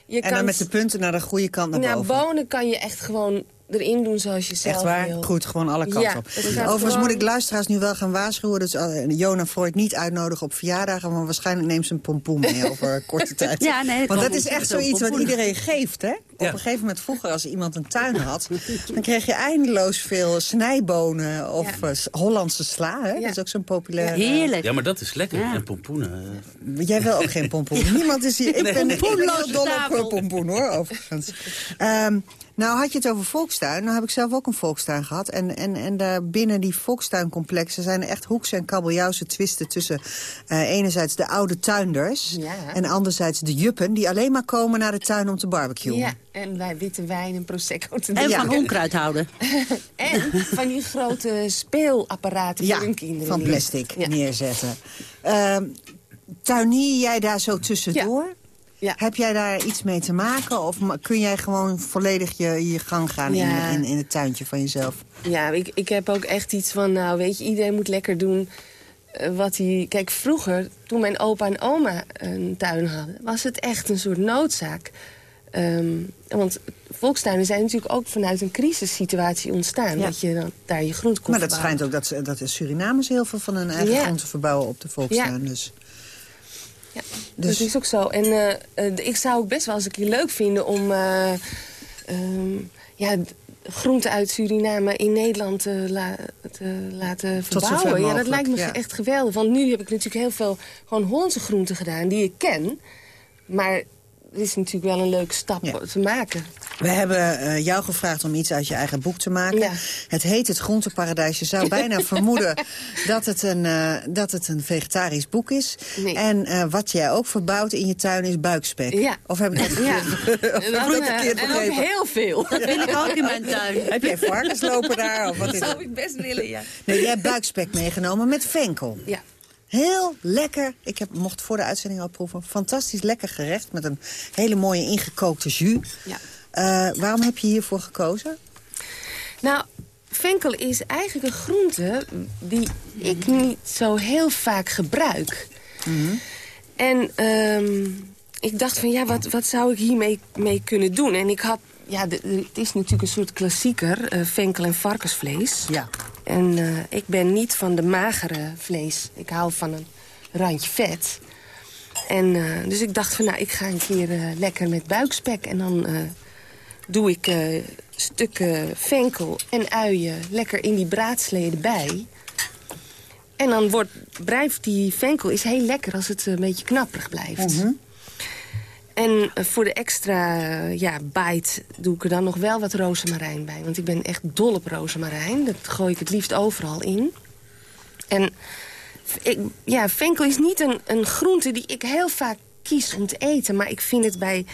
Je En dan met de punten naar de goede kant naar Nou, boven. bonen kan je echt gewoon erin doen zoals je zelf Echt waar? wil. Goed, gewoon alle kanten Ja, op. Overigens gewoon- moet ik luisteraars nu wel gaan waarschuwen... dat ze uh, Jona Freud niet uitnodigen op verjaardagen... maar waarschijnlijk neemt ze een pompoen mee over korte tijd. Ja, nee, Want dat is echt zoiets wat iedereen geeft, hè? Op een gegeven moment vroeger, als iemand een tuin had... dan kreeg je eindeloos veel snijbonen of eh, Hollandse sla. Hè? Dat is ook zo'n populair... Heerlijk. Ja, maar dat is lekker. En pompoenen. eh. Jij wil ook geen pompoen. Niemand is hier. Ik Nee. ben, heel dol op pompoen, hoor, overigens. Ehm, nou had je het over volkstuin. Nou heb ik zelf ook een volkstuin gehad. En, en, en daar binnen die volkstuincomplexen zijn er echt hoeks en kabeljauwse twisten tussen eh, enerzijds de oude tuinders Ja. en anderzijds de juppen die alleen maar komen naar de tuin om te barbecuen. Ja, en wij witte wijn en prosecco te En drinken. van onkruid houden. En van die grote speelapparaten Ja, voor hun kinderen. van plastic neerzetten. Ehm tuinier jij daar zo tussendoor? Heb jij daar iets mee te maken? Of kun jij gewoon volledig je, je gang gaan Ja. in, in, in het tuintje van jezelf? Ja, ik, ik heb ook echt iets van, nou weet je, iedereen moet lekker doen eh, wat hij... Kijk, vroeger, toen mijn opa en oma een tuin hadden, was het echt een soort noodzaak. Ehm, want volkstuinen zijn natuurlijk ook vanuit een crisissituatie ontstaan. Ja. Dat je dan daar je groente kon Maar dat verbouwen. schijnt ook dat, ze- dat de Surinamers heel veel van hun eigen Ja. groenten verbouwen op de volkstuin. Dus. Ja, Dus- dat is ook zo. En eh, eh, ik zou ook best wel eens een keer leuk vinden om eh, ehm, ja, groenten uit Suriname in Nederland te, la- te laten Tot zover verbouwen. Ja, dat lijkt me ja. echt geweldig. Want nu heb ik natuurlijk heel veel gewoon Hollandse groenten gedaan die ik ken. Maar is natuurlijk wel een leuke stap te maken. We hebben eh, jou gevraagd om iets uit je eigen boek te maken. Ja. Het heet Het Groenteparadijs. Je zou bijna vermoeden dat het, een, eh, dat het een vegetarisch boek is. En eh, wat jij ook verbouwt in je tuin is buikspek. Ja. Of heb ik dat Ja. verkeerd, of heb ik En ook, heel veel. Dat wil ik ook in mijn tuin. Heb jij varkens lopen daar? Of wat Dat is zou ik best willen, ja. Nee, jij hebt buikspek meegenomen met venkel. Ja. Heel lekker. Ik heb, mocht voor de uitzending al proeven. Fantastisch lekker gerecht met een hele mooie ingekookte jus. Ja. Eh, waarom heb je hiervoor gekozen? Nou, venkel is eigenlijk een groente die ik niet zo heel vaak gebruik. En ehm, ik dacht van, ja, wat, wat zou ik hiermee mee kunnen doen? En ik had, ja, de- de- het is natuurlijk een soort klassieker, eh, venkel en varkensvlees. Ja. En eh, ik ben niet van de magere vlees. Ik hou van een randje vet. En eh, dus ik dacht van, nou, ik ga een keer lekker met buikspek. En dan doe ik stukken venkel en uien lekker in die braadsleden bij. En dan wordt, blijft die venkel is heel lekker als het een beetje knapperig blijft. En voor de extra eh, ja, bite doe ik er dan nog wel wat rozemarijn bij. Want ik ben echt dol op rozemarijn. Dat gooi ik het liefst overal in. En ik, ja, venkel is niet een, een groente die ik heel vaak kies om te eten. Maar ik vind het bij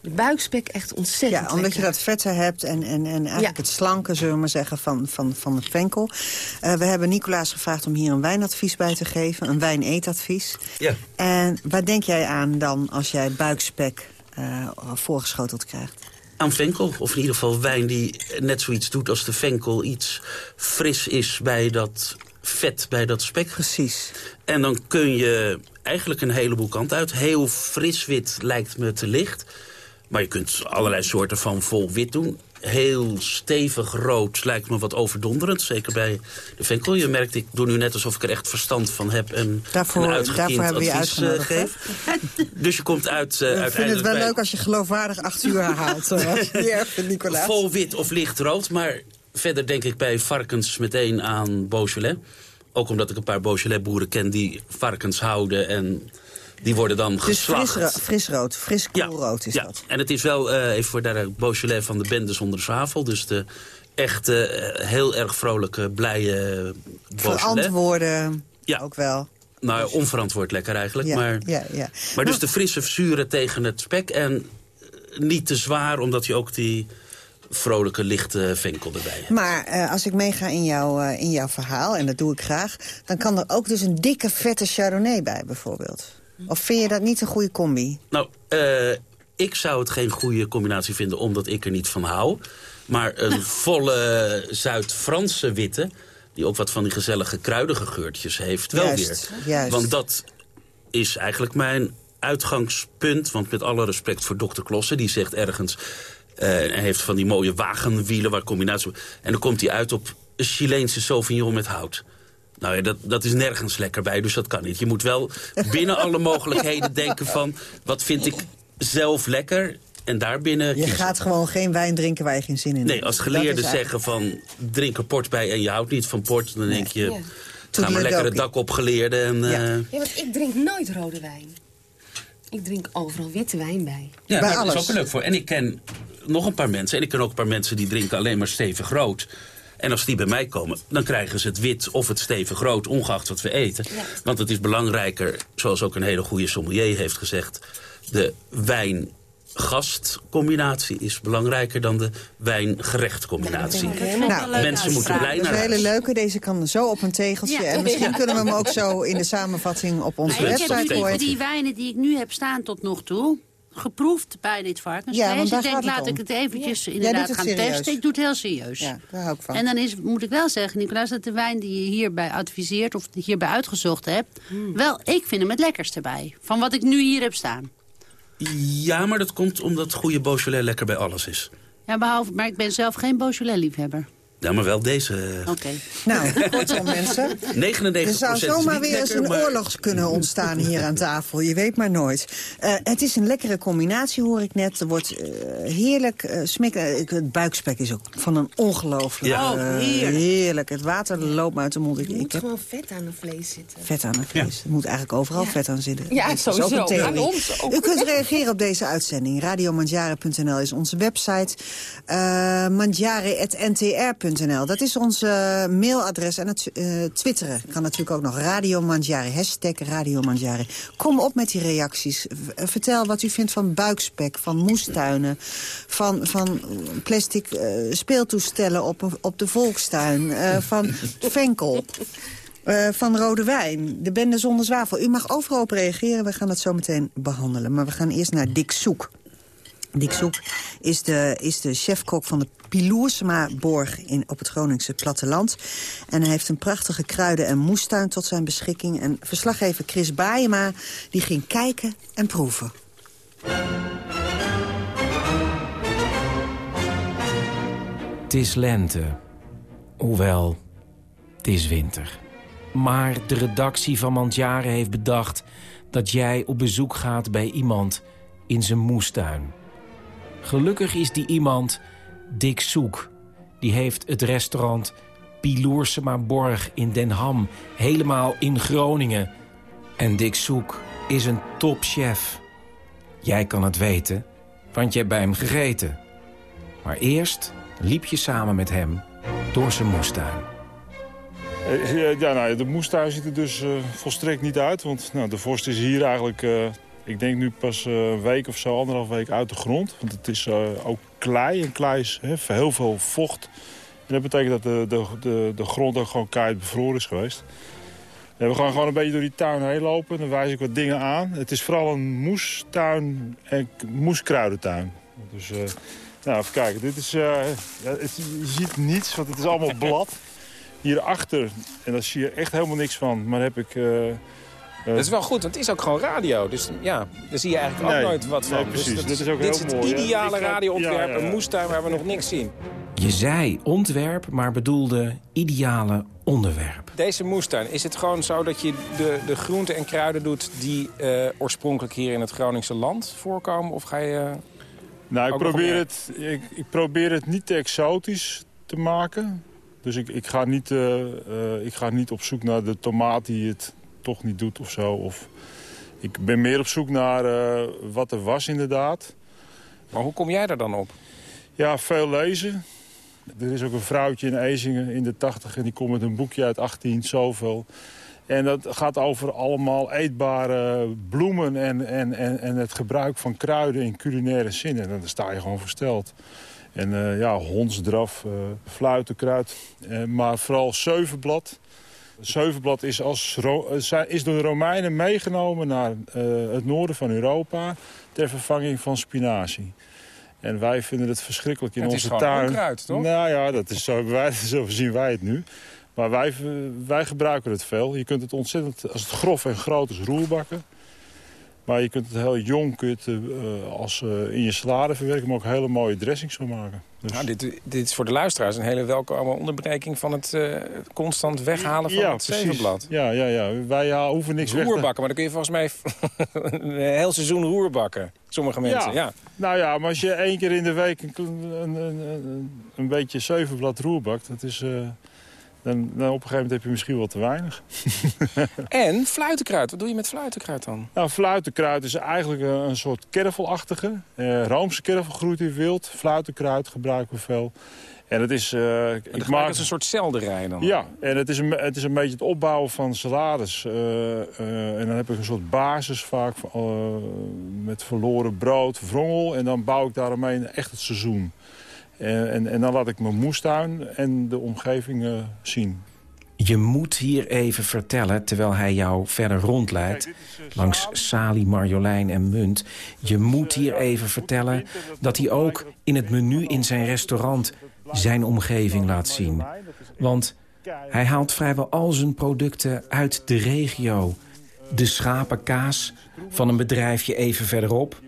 de buikspek echt ontzettend Ja, omdat je dat vette hebt en, en, en eigenlijk Ja. het slanke, zullen we maar zeggen, van, van, van het venkel. Eh, we hebben Nicolaas gevraagd om hier een wijnadvies bij te geven. Een wijneetadvies. Ja. En waar denk jij aan dan als jij buikspek eh, voorgeschoteld krijgt? Aan venkel, of in ieder geval wijn die net zoiets doet als de venkel. Iets fris is bij dat vet, bij dat spek. Precies. En dan kun je eigenlijk een heleboel kant uit. Heel fris wit lijkt me te licht. Maar je kunt allerlei soorten van vol wit doen. Heel stevig rood lijkt me wat overdonderend. Zeker bij de venkel. Je merkt, ik doe nu net alsof ik er echt verstand van heb. En Daarvoor- een daarvoor hebben we je eh, uitgenodigd, geef. Dus je komt uit Ik eh, vind het wel bij- leuk als je geloofwaardig acht uur haalt. eh, erg vindt, Nicolaas. Vol wit of licht rood. Maar verder denk ik bij varkens meteen aan Beaujolais. Ook omdat ik een paar Beaujolais boeren ken die varkens houden en Die worden dan Dus geslacht. fris, ro- fris rood, fris koelrood is ja. dat. En het is wel, eh, even voor daar, Beaujolais van de bende zonder zwavel. Dus de echte, eh, heel erg vrolijke, blije Beaujolais. Verantwoorden Ja. ook wel. Nou, onverantwoord lekker eigenlijk. Ja, maar ja, ja. maar dus de frisse zuren tegen het spek. En eh, niet te zwaar, omdat je ook die vrolijke, lichte venkel erbij hebt. Maar als ik meega in, jouw eh, in jouw verhaal, en dat doe ik graag... dan kan er ook dus een dikke, vette Chardonnay bij, bijvoorbeeld. Of vind je dat niet een goede combi? Nou, eh, ik zou het geen goede combinatie vinden, omdat ik er niet van hou. Maar een volle Zuid-Franse witte, die ook wat van die gezellige kruidige geurtjes heeft, wel Juist, weer. juist. Want dat is eigenlijk mijn uitgangspunt. Want met alle respect voor dokter Klossen, die zegt ergens... eh, hij heeft van die mooie wagenwielen waar combinatie... En dan komt hij uit op een Chileense Sauvignon met hout. Nou ja, dat, dat is nergens lekker bij, dus dat kan niet. Je moet wel binnen alle mogelijkheden denken van... wat vind ik zelf lekker en daarbinnen Je kiezen. gaat gewoon geen wijn drinken waar je geen zin in hebt. Nee, als geleerden zeggen van drink er port bij en je houdt niet van port... dan denk je, Ja. ga maar lekker het dak op geleerden. En, Ja. eh, Ja, want ik drink nooit rode wijn. Ik drink overal witte wijn bij. Ja, Bij maar dat is alles. ook leuk voor. En ik ken nog een paar mensen. En ik ken ook een paar mensen die drinken alleen maar stevig rood. En als die bij mij komen, dan krijgen ze het wit of het stevig rood, ongeacht wat we eten. Want het is belangrijker, zoals ook een hele goede sommelier heeft gezegd... de wijn-gastcombinatie is belangrijker dan de wijn-gerechtcombinatie. Nou, Mensen moeten blij Dat is naar een hele leuke. Deze kan zo op een tegeltje. Ja. En misschien kunnen we hem ook zo in de samenvatting op onze Maar ik heb website nu gooien. die wijnen die ik nu heb staan tot nog toe... geproefd bij dit varkensvlees. Ja, want daar ik denk, laat om. ik het eventjes inderdaad gaan serieus. testen. Ik doe het heel serieus. Ja, daar hou ik van. En dan is, moet ik wel zeggen, Nicolaas, dat de wijn die je hierbij adviseert... of hierbij uitgezocht hebt... Hmm. wel, ik vind hem het lekkerste bij. Van wat ik nu hier heb staan. Ja, maar dat komt omdat goede Beaujolais lekker bij alles is. Ja, behalve, maar ik ben zelf geen Beaujolais-liefhebber. Ja, maar wel deze. Oké. Nou, kortom mensen. 99 Er zou zomaar weer eens een oorlog kunnen ontstaan hier aan tafel. Je weet maar nooit. Eh, het is een lekkere combinatie, hoor ik net. Er wordt eh, heerlijk uh, smikken. het buikspek is ook van een ongelooflijk... Ja. Oh, eh, heerlijk. heerlijk. Het water loopt me uit de mond. Ik, Er ik moet heb gewoon vet aan het vlees zitten. vet aan het vlees. Er moet eigenlijk overal vet aan zitten. Ja, ook sowieso. een theorie. Aan ons ook. U kunt reageren op deze uitzending. Radiomandjaren.nl is onze website. Uh, Dat is onze mailadres. En het uh, twitteren kan natuurlijk ook nog. Radio Mandjare. Hashtag Radio. Kom op met die reacties. V vertel wat u vindt van buikspek, van moestuinen... van, van plastic uh, speeltoestellen op, op de volkstuin... Van venkel... Uh, van rode wijn, de bende zonder zwavel. U mag overal op reageren, we gaan dat zo meteen behandelen. Maar we gaan eerst naar Dick Soek. Dick Soek is de, is de chefkok van de Piloersma-borg in, op het Groningse platteland. En hij heeft een prachtige kruiden- en moestuin tot zijn beschikking. En verslaggever Chris Baayema die ging kijken en proeven. Het is lente. Hoewel, het is winter. Maar de redactie van Mandjaren heeft bedacht... dat jij op bezoek gaat bij iemand in zijn moestuin. Gelukkig is die iemand Dick Soek. Die heeft het restaurant Piloorsema Borg in Den Ham... helemaal in Groningen. En Dick Soek is een topchef. Jij kan het weten, want je hebt bij hem gegeten. Maar eerst liep je samen met hem door zijn moestuin. Ja, nou, de moestuin ziet er dus uh, volstrekt niet uit. Want nou, de vorst is hier eigenlijk, uh, ik denk nu pas uh, een week of zo, anderhalf week uit de grond. Want het is ook klei. En klei is he, heel veel vocht. En dat betekent dat de, de, de, grond ook gewoon keihard bevroren is geweest. En we gaan gewoon een beetje door die tuin heen lopen. Dan wijs ik wat dingen aan. Het is vooral een moestuin en moeskruidentuin. Dus nou, even kijken. Dit is, je ziet niets, want het is allemaal blad. Hierachter, en daar zie je echt helemaal niks van, maar heb ik... dat is wel goed, want het is ook gewoon radio. Dus ja, daar zie je eigenlijk nee, ook nooit wat van. Nee, precies, dus dat, is ook dit heel is het mooi, ideale radioontwerp, ja, ja, ja. een moestuin waar we nog niks zien. Je zei ontwerp, maar bedoelde ideale onderwerp. Deze moestuin, is het gewoon zo dat je de, de groenten en kruiden doet... die uh, oorspronkelijk hier in het Groningse land voorkomen? Of ga je... Nou, ik probeer, het, ik, ik probeer het niet te exotisch te maken. Dus ik, ik, ga niet, uh, uh, ik ga niet op zoek naar de tomaat die het toch niet doet of zo. Of, Ik ben meer op zoek naar eh, wat er was inderdaad. Maar hoe kom jij daar dan op? Ja, veel lezen. Er is ook een vrouwtje in Ezingen in de 80 en die komt met een boekje uit 18 zoveel. En dat gaat over allemaal eetbare bloemen en, en, en, en het gebruik van kruiden in culinaire zin. En dan sta je gewoon versteld. En uh, ja, hondsdraf, uh, fluitenkruid, uh, maar vooral zeuvenblad. Zeuvenblad is, als, is door de Romeinen meegenomen naar het noorden van Europa... ter vervanging van spinazie. En wij vinden het verschrikkelijk in het onze tuin. tuin. Onkruid, toch? Nou ja, dat is zo, wij, zo zien wij het nu. Maar wij, wij gebruiken het veel. Je kunt het ontzettend, als het grof en groot is, roerbakken. Maar je kunt het heel jong kun je het, uh, als, uh, in je salade verwerken... maar ook hele mooie dressings van maken. Dus... Nou, dit, dit is voor de luisteraars een hele welkome onderbreking... van het uh, constant weghalen van ja, het zevenblad. Ja, ja, ja. Wij ja, hoeven niks weg te... Roerbakken, maar dan kun je volgens mij een heel seizoen roerbakken. Sommige mensen, ja. ja. Nou ja, maar als je één keer in de week een, een, een, een beetje zevenblad roer bakt... dat is... Dan, dan, op een gegeven moment heb je misschien wel te weinig. en fluitenkruid. Wat doe je met fluitenkruid dan? Nou, fluitenkruid is eigenlijk een, een soort kervelachtige. Uh, Roomse kervel groeit in wild. Fluitenkruid gebruiken we veel. En het is... Uh, ik maak het een soort selderij dan? Ja, en het is een, het is een beetje het opbouwen van salades. Uh, en dan heb ik een soort basis vaak met verloren brood, wrongel. En dan bouw ik daaromheen echt het seizoen. En, en, en, dan laat ik mijn moestuin en de omgeving uh, zien. Je moet hier even vertellen, terwijl hij jou verder rondleidt... Kijk, is, uh, langs Sali, Marjolein en Munt... je moet hier even vertellen dat hij ook in het menu in zijn restaurant... zijn omgeving laat zien. Want hij haalt vrijwel al zijn producten uit de regio. De schapenkaas van een bedrijfje even verderop.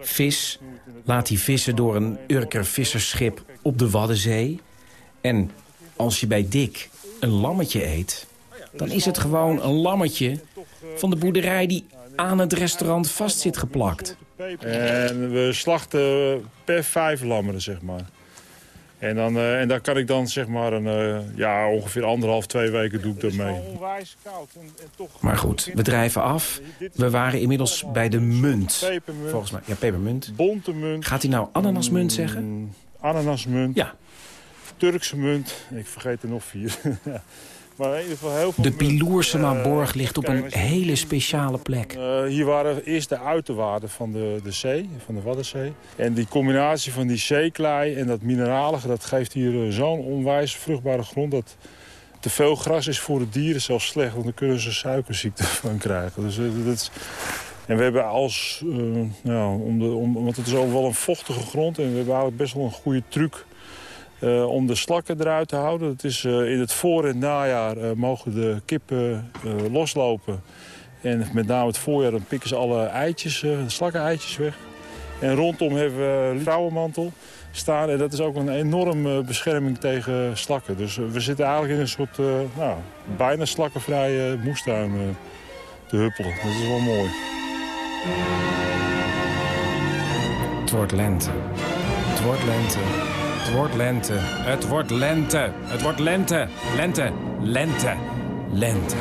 Vis laat hij vissen door een Urker visserschip op de Waddenzee. En als je bij Dick een lammetje eet... dan is het gewoon een lammetje van de boerderij... die aan het restaurant vast zit geplakt. En we slachten per vijf lammeren, zeg maar. En dan, uh, en dan kan ik dan zeg maar een, uh, ja, ongeveer anderhalf, twee weken doe ik daarmee. Maar goed, we drijven af. We waren inmiddels bij de munt. Pepermunt. Volgens mij, ja, pepermunt. Bonte munt. Gaat hij nou ananasmunt zeggen? Mm, ananasmunt. Ja. Turkse munt. Ik vergeet er nog vier. Maar in ieder geval heel veel de Piloorsema borg ligt op een hele speciale plek. Uh, hier waren eerst de uiterwaarden van de, de zee, van de Waddenzee. En die combinatie van die zeeklei en dat mineralige... dat geeft hier uh, zo'n onwijs vruchtbare grond... dat te veel gras is voor de dieren zelfs slecht... want dan kunnen ze suikerziekte van krijgen. Dus, dat is... En we hebben als... nou, om de, om, want het is ook wel een vochtige grond... en we hebben eigenlijk best wel een goede truc... Uh, om de slakken eruit te houden. Het is, uh, in het voor- en najaar uh, mogen de kippen loslopen. En met name het voorjaar pikken ze alle eitjes, slakkeneitjes weg. En rondom hebben we vrouwenmantel staan. En dat is ook een enorme bescherming tegen slakken. Dus we zitten eigenlijk in een soort nou, bijna slakkenvrije moestuin te huppelen. Dat is wel mooi. Het wordt lente. Het wordt lente. Het wordt lente. Het wordt lente. Het wordt lente. Lente. Lente. Lente.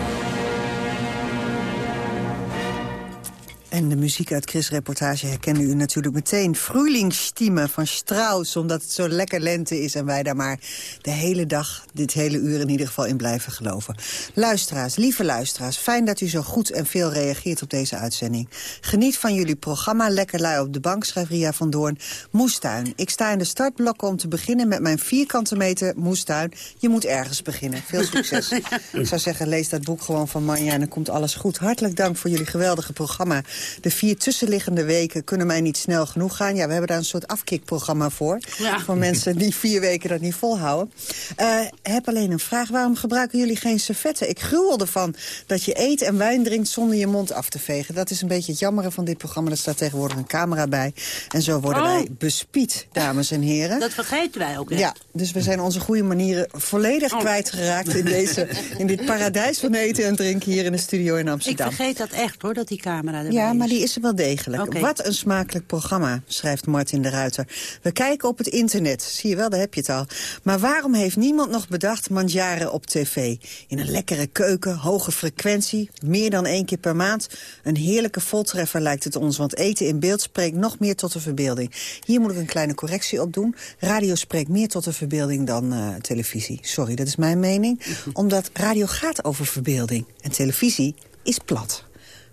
En de muziek uit Chris' reportage herkende u natuurlijk meteen. Frühlingsstimme van Strauss, omdat het zo lekker lente is... en wij daar maar de hele dag, dit hele uur in ieder geval in blijven geloven. Luisteraars, lieve luisteraars, fijn dat u zo goed en veel reageert op deze uitzending. Geniet van jullie programma Lekker lui op de bank, schrijft Ria van Doorn. Moestuin. Ik sta in de startblokken om te beginnen met mijn vierkante meter moestuin. Je moet ergens beginnen. Veel succes. Ik zou zeggen, lees dat boek gewoon van Manja en dan komt alles goed. Hartelijk dank voor jullie geweldige programma. De vier tussenliggende weken kunnen mij niet snel genoeg gaan. Ja, we hebben daar een soort afkikprogramma voor. Ja. Voor mensen die vier weken dat niet volhouden. Uh, heb alleen een vraag. Waarom gebruiken jullie geen servetten? Ik gruwel ervan dat je eet en wijn drinkt zonder je mond af te vegen. Dat is een beetje het jammere van dit programma. Er staat tegenwoordig een camera bij. En zo worden Oh. wij bespied, dames en heren. Dat vergeten wij ook. hè? Ja, dus we zijn onze goede manieren volledig Oh. kwijtgeraakt in, deze, in dit paradijs van eten en drinken hier in de studio in Ik Amsterdam. vergeet dat echt hoor, dat die camera erbij Ja, maar die is er wel degelijk. Wat een smakelijk programma, schrijft Martin de Ruiter. We kijken op het internet. Zie je wel, daar heb je het al. Maar waarom heeft niemand nog bedacht mandjaren op tv? In een lekkere keuken, hoge frequentie, meer dan één keer per maand. Een heerlijke voltreffer lijkt het ons, want eten in beeld spreekt nog meer tot de verbeelding. Hier moet ik een kleine correctie op doen. Radio spreekt meer tot de verbeelding dan uh, televisie. Sorry, dat is mijn mening. Omdat radio gaat over verbeelding en televisie is plat.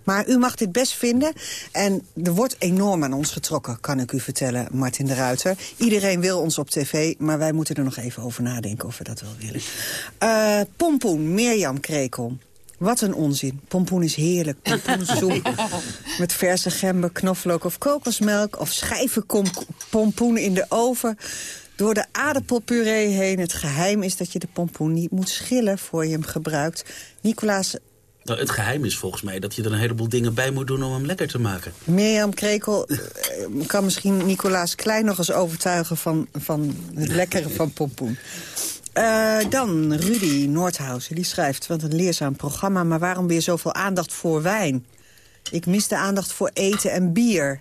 Maar u mag dit best vinden. En er wordt enorm aan ons getrokken, kan ik u vertellen, Martin de Ruiter. Iedereen wil ons op tv, maar wij moeten er nog even over nadenken of we dat wel willen. Uh, Pompoen, Mirjam Krekel. Wat een onzin. Pompoen is heerlijk. Pompoensoep met verse gember, knoflook of kokosmelk... of schijven pompoen in de oven door de aardappelpuree heen. Het geheim is dat je de pompoen niet moet schillen voor je hem gebruikt. Nicolaas nou, het geheim is volgens mij dat je er een heleboel dingen bij moet doen om hem lekker te maken. Mirjam Krekel eh, kan misschien Nicolaas Klein nog eens overtuigen van, van het lekkere van pompoen. Uh, dan Rudy Noordhausen, die schrijft, wat een leerzaam programma... maar waarom weer zoveel aandacht voor wijn? Ik mis de aandacht voor eten en bier.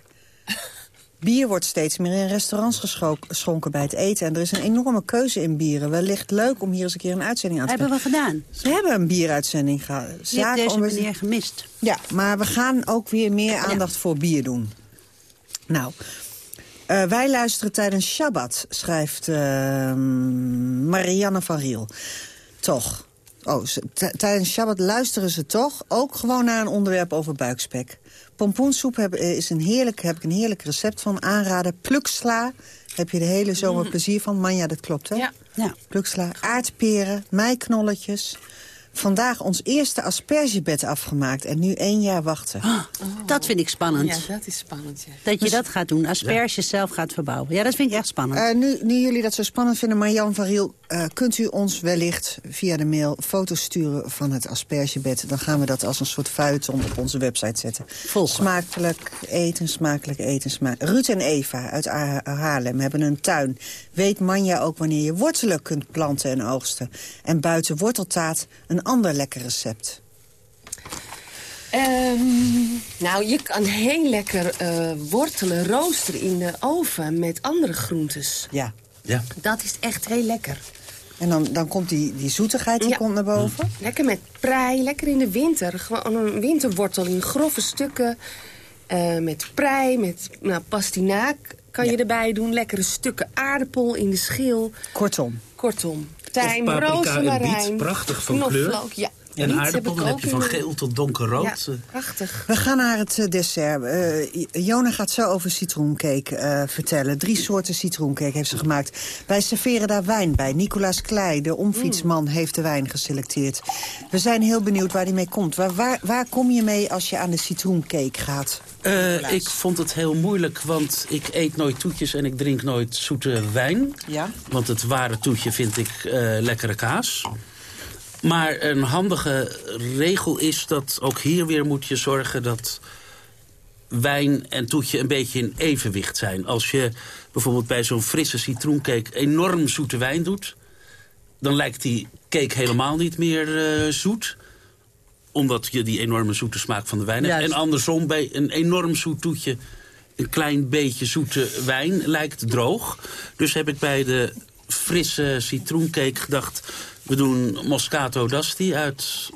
Bier wordt steeds meer in restaurants geschonken bij het eten. En er is een enorme keuze in bieren. Wellicht leuk om hier eens een keer een uitzending aan te Hebben we gedaan. We hebben een bieruitzending gehad. Je hebt deze meneer gemist. Ja, maar we gaan ook weer meer aandacht voor bier doen. Nou, uh, wij luisteren tijdens Shabbat, schrijft uh, Marianne van Riel. Toch. Oh, tijdens Shabbat luisteren ze toch ook gewoon naar een onderwerp over buikspek. Pompoensoep heb, eh, is een heerlijk, heb ik een heerlijk recept van aanraden. Pluksla heb je de hele zomer mm. plezier van. Manja, dat klopt, hè? Ja. ja. Pluksla, aardperen, meiknolletjes. Vandaag ons eerste aspergebed afgemaakt en nu één jaar wachten. Oh, dat vind ik spannend. Ja, dat is spannend, ja. Dat je dus- dat gaat doen, asperges zelf gaat verbouwen. Ja, dat vind ik echt spannend. Uh, nu, nu jullie dat zo spannend vinden, Marjan van Riel... Uh, kunt u ons wellicht via de mail foto's sturen van het aspergebed? Dan gaan we dat als een soort feuilleton op onze website zetten. Volgen. Smakelijk eten, smakelijk eten, smakelijk. Ruud en Eva uit Haarlem hebben een tuin. Weet Manja ook wanneer je wortelen kunt planten en oogsten? En buiten worteltaat een ander lekker recept? Um, nou, je kan heel lekker uh, wortelen roosteren in de oven met andere groentes. Ja. ja. Dat is echt heel lekker. En dan, dan komt die, die zoetigheid die komt naar boven? Lekker met prei, lekker in de winter. Gewoon een winterwortel in grove stukken. Uh, met prei, met nou, pastinaak kan je erbij doen. Lekkere stukken aardappel in de schil. Kortom. Kortom tijm, rozemarijn. Prachtig van kleur. Ja. En aardappel, dan heb je van geel tot donkerrood. Ja, prachtig. We gaan naar het eh, dessert. Uh, Jona gaat zo over citroencake uh, vertellen. Drie soorten citroencake heeft ze gemaakt. Wij serveren daar wijn bij. Nicolaas Klei, de omfietsman, mm. heeft de wijn geselecteerd. We zijn heel benieuwd waar die mee komt. Waar, waar, waar kom je mee als je aan de citroencake gaat? Uh, ik vond het heel moeilijk, want ik eet nooit toetjes en ik drink nooit zoete wijn. Ja? Want het ware toetje vind ik uh, lekkere kaas. Maar een handige regel is dat ook hier weer moet je zorgen dat wijn en toetje een beetje in evenwicht zijn. Als je bijvoorbeeld bij zo'n frisse citroencake enorm zoete wijn doet... dan lijkt die cake helemaal niet meer uh, zoet omdat je die enorme zoete smaak van de wijn hebt. En andersom, bij een enorm zoet toetje... een klein beetje zoete wijn lijkt droog. Dus heb ik bij de frisse citroencake gedacht... we doen Moscato d'Asti uit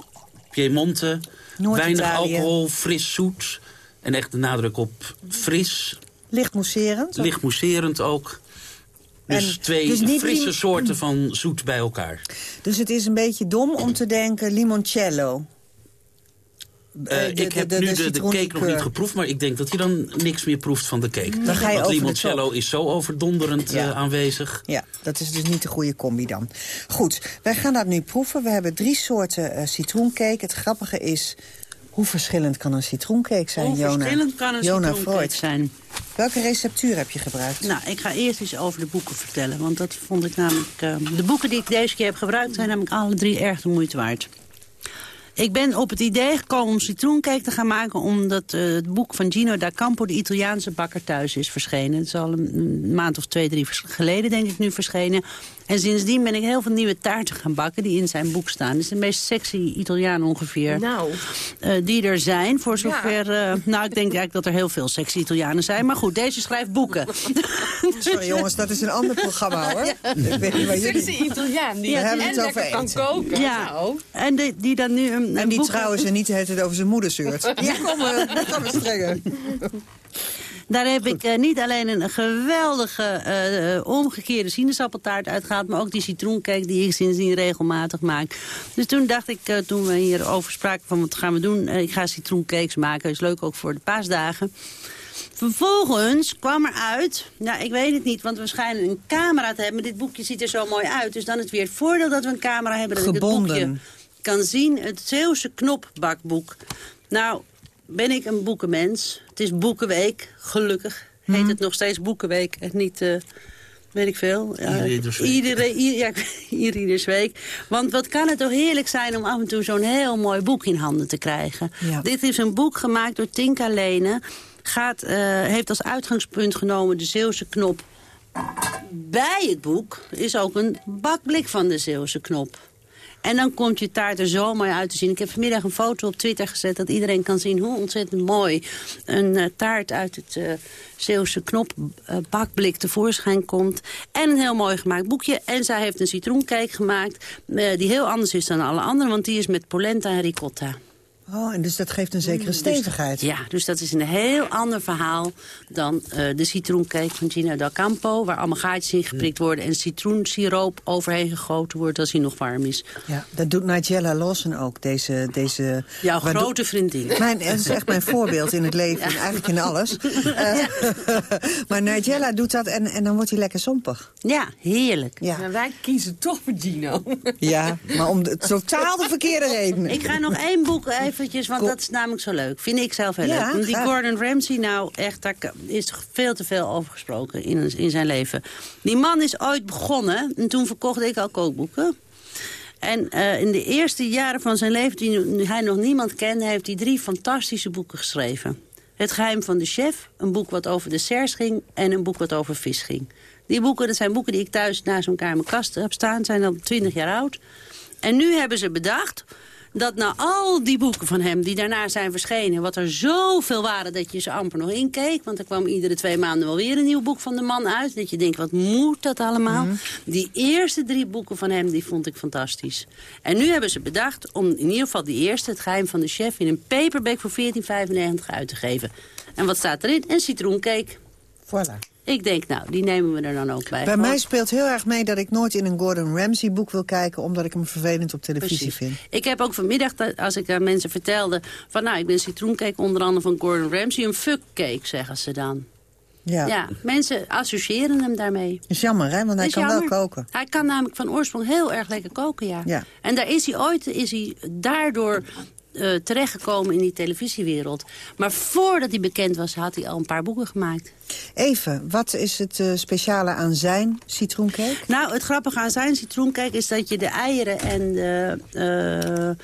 Piemonte. Weinig alcohol, fris zoet. En echt de nadruk op fris. Licht mousserend? Licht mousserend ook. Dus twee dus frisse soorten van zoet bij elkaar. Dus het is een beetje dom om te denken limoncello. Uh, ik heb nu de, de, cake nog niet geproefd, maar ik denk dat je dan niks meer proeft van de cake. Dan ga je Want limoncello is zo overdonderend ja. uh, aanwezig. Ja, dat is dus niet de goede combi dan. Goed, wij gaan dat nu proeven. We hebben drie soorten uh, citroencake. Het grappige is, hoe verschillend kan een citroencake zijn, Jona? Hoe verschillend kan een Jona citroencake zijn? Welke receptuur heb je gebruikt? Nou, ik ga eerst eens over de boeken vertellen. Want dat vond ik namelijk... de boeken die ik deze keer heb gebruikt zijn namelijk alle drie erg de moeite waard. Ik ben op het idee gekomen om citroencake te gaan maken... omdat uh, het boek van Gino da Campo, de Italiaanse bakker thuis, is verschenen. Het is al een, maand of twee, drie geleden, denk ik, nu verschenen. En sindsdien ben ik heel veel nieuwe taarten gaan bakken die in zijn boek staan. Het is de meest sexy Italiaan ongeveer. Nou. Uh, die er zijn, voor zover... Uh, nou, ik denk eigenlijk dat er heel veel sexy Italianen zijn. Maar goed, deze schrijft boeken. Sorry jongens, dat is een ander programma hoor. Ja. Ik weet niet waar jullie... Sexy Italiaan die ja, en het lekker kan koken. Ja, nou. en die, die dan nu een, En die trouwens en niet tijd over zijn moeder zeurt. Ja, kom kom maar strenger. Daar heb ik uh, niet alleen een geweldige uh, omgekeerde sinaasappeltaart uitgehaald... maar ook die citroencake die ik sindsdien regelmatig maak. Dus toen dacht ik, uh, toen we hierover spraken van wat gaan we doen... ik ga citroencakes maken, is leuk ook voor de paasdagen. Vervolgens kwam er uit, nou ik weet het niet, want we schijnen een camera te hebben. Dit boekje ziet er zo mooi uit, dus dan is het weer het voordeel dat we een camera hebben. Dat Gebonden. ik het boekje kan zien, het Zeeuwse knopbakboek. Nou, ben ik een boekenmens. Het is Boekenweek, gelukkig. Heet Mhm. het nog steeds Boekenweek en niet, uh, weet ik veel. Ja. Iedere, ieder, ja, iedereendersweek. Want wat kan het toch heerlijk zijn om af en toe zo'n heel mooi boek in handen te krijgen. Ja. Dit is een boek gemaakt door Tinka Lene. Gaat, uh, heeft als uitgangspunt genomen de Zeeuwse knop. Bij het boek is ook een bakblik van de Zeeuwse knop. En dan komt je taart er zo mooi uit te zien. Ik heb vanmiddag een foto op Twitter gezet... dat iedereen kan zien hoe ontzettend mooi een uh, taart uit het uh, Zeeuwse knopbakblik tevoorschijn komt. En een heel mooi gemaakt boekje. En zij heeft een citroencake gemaakt uh, die heel anders is dan alle andere... want die is met polenta en ricotta. Oh, en dus dat geeft een zekere stevigheid. Dus, ja, dus dat is een heel ander verhaal dan uh, de citroencake van Gino Del Campo... waar allemaal gaatjes in geprikt worden en citroensiroop overheen gegoten wordt als hij nog warm is. Ja, dat doet Nigella Lawson ook, deze... deze Jouw grote vriendin. Mijn, dat is echt mijn voorbeeld in het leven ja. en eigenlijk in alles. Uh, maar Nigella doet dat en, en dan wordt hij lekker sompig. Ja, heerlijk. Ja. Maar wij kiezen toch voor Gino. Ja, maar om de totaal de verkeerde reden. Ik ga nog één boek even eventjes, want dat is namelijk zo leuk. Vind ik zelf heel Ja, leuk. Die graag. Gordon Ramsay, nou echt, daar is veel te veel over gesproken in, in zijn leven. Die man is ooit begonnen en toen verkocht ik al kookboeken. En eh, in de eerste jaren van zijn leven, die hij nog niemand kende... heeft hij drie fantastische boeken geschreven. Het geheim van de chef, een boek wat over desserts ging... en een boek wat over vis ging. Die boeken, dat zijn boeken die ik thuis naast elkaar in mijn kast heb staan. zijn al twintig jaar oud. En nu hebben ze bedacht dat na al die boeken van hem die daarna zijn verschenen... wat er zoveel waren dat je ze amper nog inkeek... want er kwam iedere twee maanden wel weer een nieuw boek van de man uit... dat je denkt, wat moet dat allemaal? Mhm. Die eerste drie boeken van hem, die vond ik fantastisch. En nu hebben ze bedacht om in ieder geval die eerste... het geheim van de chef in een paperback voor 14,95 uit te geven. En wat staat erin? Een citroencake. Voilà. Ik denk, nou, die nemen we er dan ook bij. Bij mij speelt heel erg mee dat ik nooit in een Gordon Ramsay boek wil kijken... omdat ik hem vervelend op televisie Precies. vind. Ik heb ook vanmiddag, als ik aan mensen vertelde... van nou, ik ben citroencake onder andere van Gordon Ramsay... een fuckcake, zeggen ze dan. Ja. Ja, mensen associëren hem daarmee. is jammer, hè? Want hij kan jammer. wel koken. Hij kan namelijk van oorsprong heel erg lekker koken, ja. Ja. En daar is hij ooit is hij daardoor eh, terechtgekomen in die televisiewereld. Maar voordat hij bekend was, had hij al een paar boeken gemaakt. Even, wat is het eh, speciale aan zijn citroencake? Nou, het grappige aan zijn citroencake is dat je de eieren en de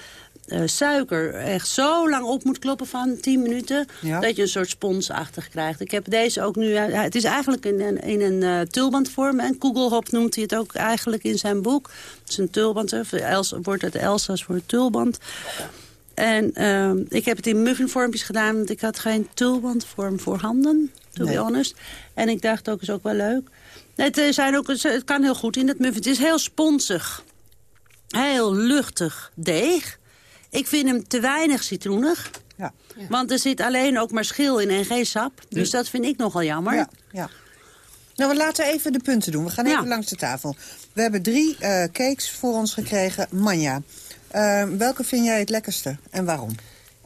eh, suiker echt zo lang op moet kloppen van 10 minuten... Ja. dat je een soort sponsachtig krijgt. Ik heb deze ook nu... het is eigenlijk in een, in een tulbandvorm. En Kugelhop noemt hij het ook eigenlijk in zijn boek. Het is een tulband, voor Els, wordt het Elsa's voor tulband. En ehm, ik heb het in muffinvormpjes gedaan, want ik had geen tulbandvorm voorhanden, to Nee. be honest. En ik dacht ook, is ook wel leuk. Het, eh, zijn ook, het kan heel goed in dat muffin. Het is heel sponsig. Heel luchtig deeg. Ik vind hem te weinig citroenig. Ja. Want er zit alleen ook maar schil in en geen sap. Dus dat vind ik nogal jammer. Ja, ja. Nou, we laten even de punten doen. We gaan even langs de tafel. We hebben drie eh, cakes voor ons gekregen. Manja, eh, welke vind jij het lekkerste en waarom?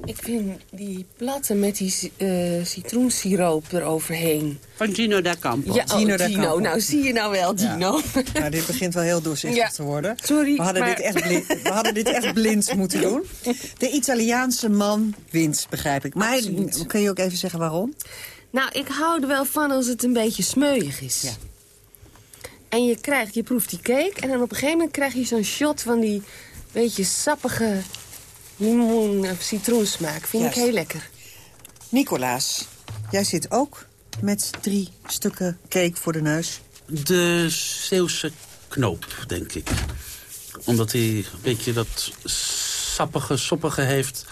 Ik vind die platte met die eh, citroensiroop eroverheen. Van Gino da Campo. Ja, oh, Gino Gino. da Campo. Nou, zie je nou wel, Gino. Nou, dit begint wel heel doorzichtig Ja. te worden. Sorry, we hadden, maar- dit echt blind, we hadden dit echt blind moeten doen. De Italiaanse man wint, begrijp ik. Maar Absoluut. kun je ook even zeggen waarom? Nou, ik hou er wel van als het een beetje smeuig is. Ja. En je krijgt, je proeft die cake... en dan op een gegeven moment krijg je zo'n shot van die beetje sappige limoen- of citroensmaak. Vind Juist. ik heel lekker. Nicolaas, jij zit ook met drie stukken cake voor de neus. De Zeeuwse knoop, denk ik. Omdat hij een beetje dat sappige, soppige heeft.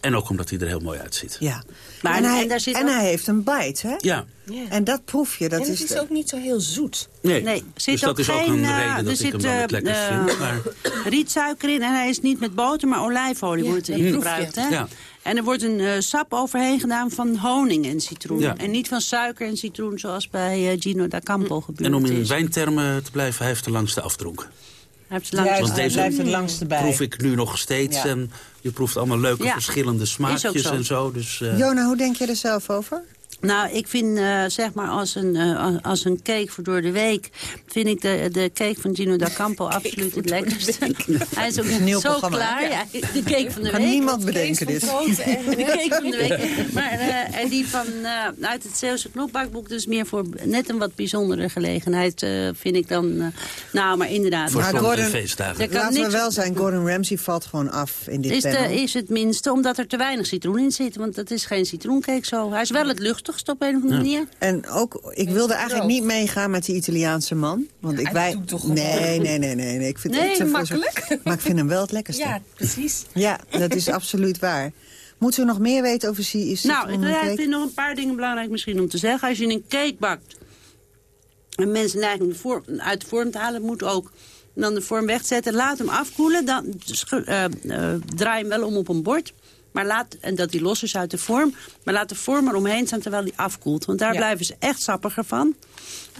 En ook omdat hij er heel mooi uitziet. Ja. Maar en en- hij, en daar zit en ook- hij heeft een bite, hè? Ja. En dat proef je. Dat en het is is de- ook niet zo heel zoet. Nee, Nee, er zit dus dat ook is ook geen, een eh, reden er dat ik zit, hem dan het eh, lekkerst eh, vind. Maar... rietsuiker in en hij is niet met boter, maar olijfolie Ja, wordt erin gebruikt. Hè? Ja. En er wordt een eh, sap overheen gedaan van honing en citroen. Ja. En niet van suiker en citroen zoals bij eh, Gino da Campo gebeurt En om in is. wijntermen te blijven, hij heeft de langste afdronk. Hij heeft het langs Want hij deze blijft het langste bij. proef ik nu nog steeds. Ja. En je proeft allemaal leuke Ja. verschillende smaakjes zo. en zo. Dus, eh, Jona, hoe denk je er zelf over? Nou, ik vind, eh, zeg maar, als een, eh, als een cake voor door de week... vind ik de, de cake van Gino da Campo absoluut het lekkerste. Hij is ook een nieuw zo programma, klaar. Ja, de cake van de Kan week. niemand bedenken dit. De cake van de week. Maar eh, en die van, eh, uit het Zeeuwse knopbakboek... dus meer voor net een wat bijzondere gelegenheid... eh, vind ik dan... eh, nou, maar inderdaad. Voor Maar sommige Gordon- feestdagen. Kan Laten we wel zijn, Gordon Ramsay valt gewoon af in dit is, de, is het minste, omdat er te weinig citroen in zit. Want dat is geen citroencake zo. Hij is wel het luchtigste op een of andere manier. En ook, ik wilde eigenlijk niet meegaan met die Italiaanse man. Want ik wij... toch nee, nee, nee, nee, nee. Ik vind het Nee, makkelijk. Maar ik vind hem wel het lekkerste. Ja, precies. Ja, dat is absoluut waar. Moeten we nog meer weten over C is Nou, ik, vind nog een paar dingen belangrijk misschien om te zeggen. Als je een cake bakt en mensen vorm, uit de vorm te halen, moet ook dan de vorm wegzetten. Laat hem afkoelen, dan eh, eh, draai hem wel om op een bord. Maar laat, en dat die los is uit de vorm. Maar laat de vorm er omheen staan terwijl die afkoelt. Want daar Ja. blijven ze echt sappiger van.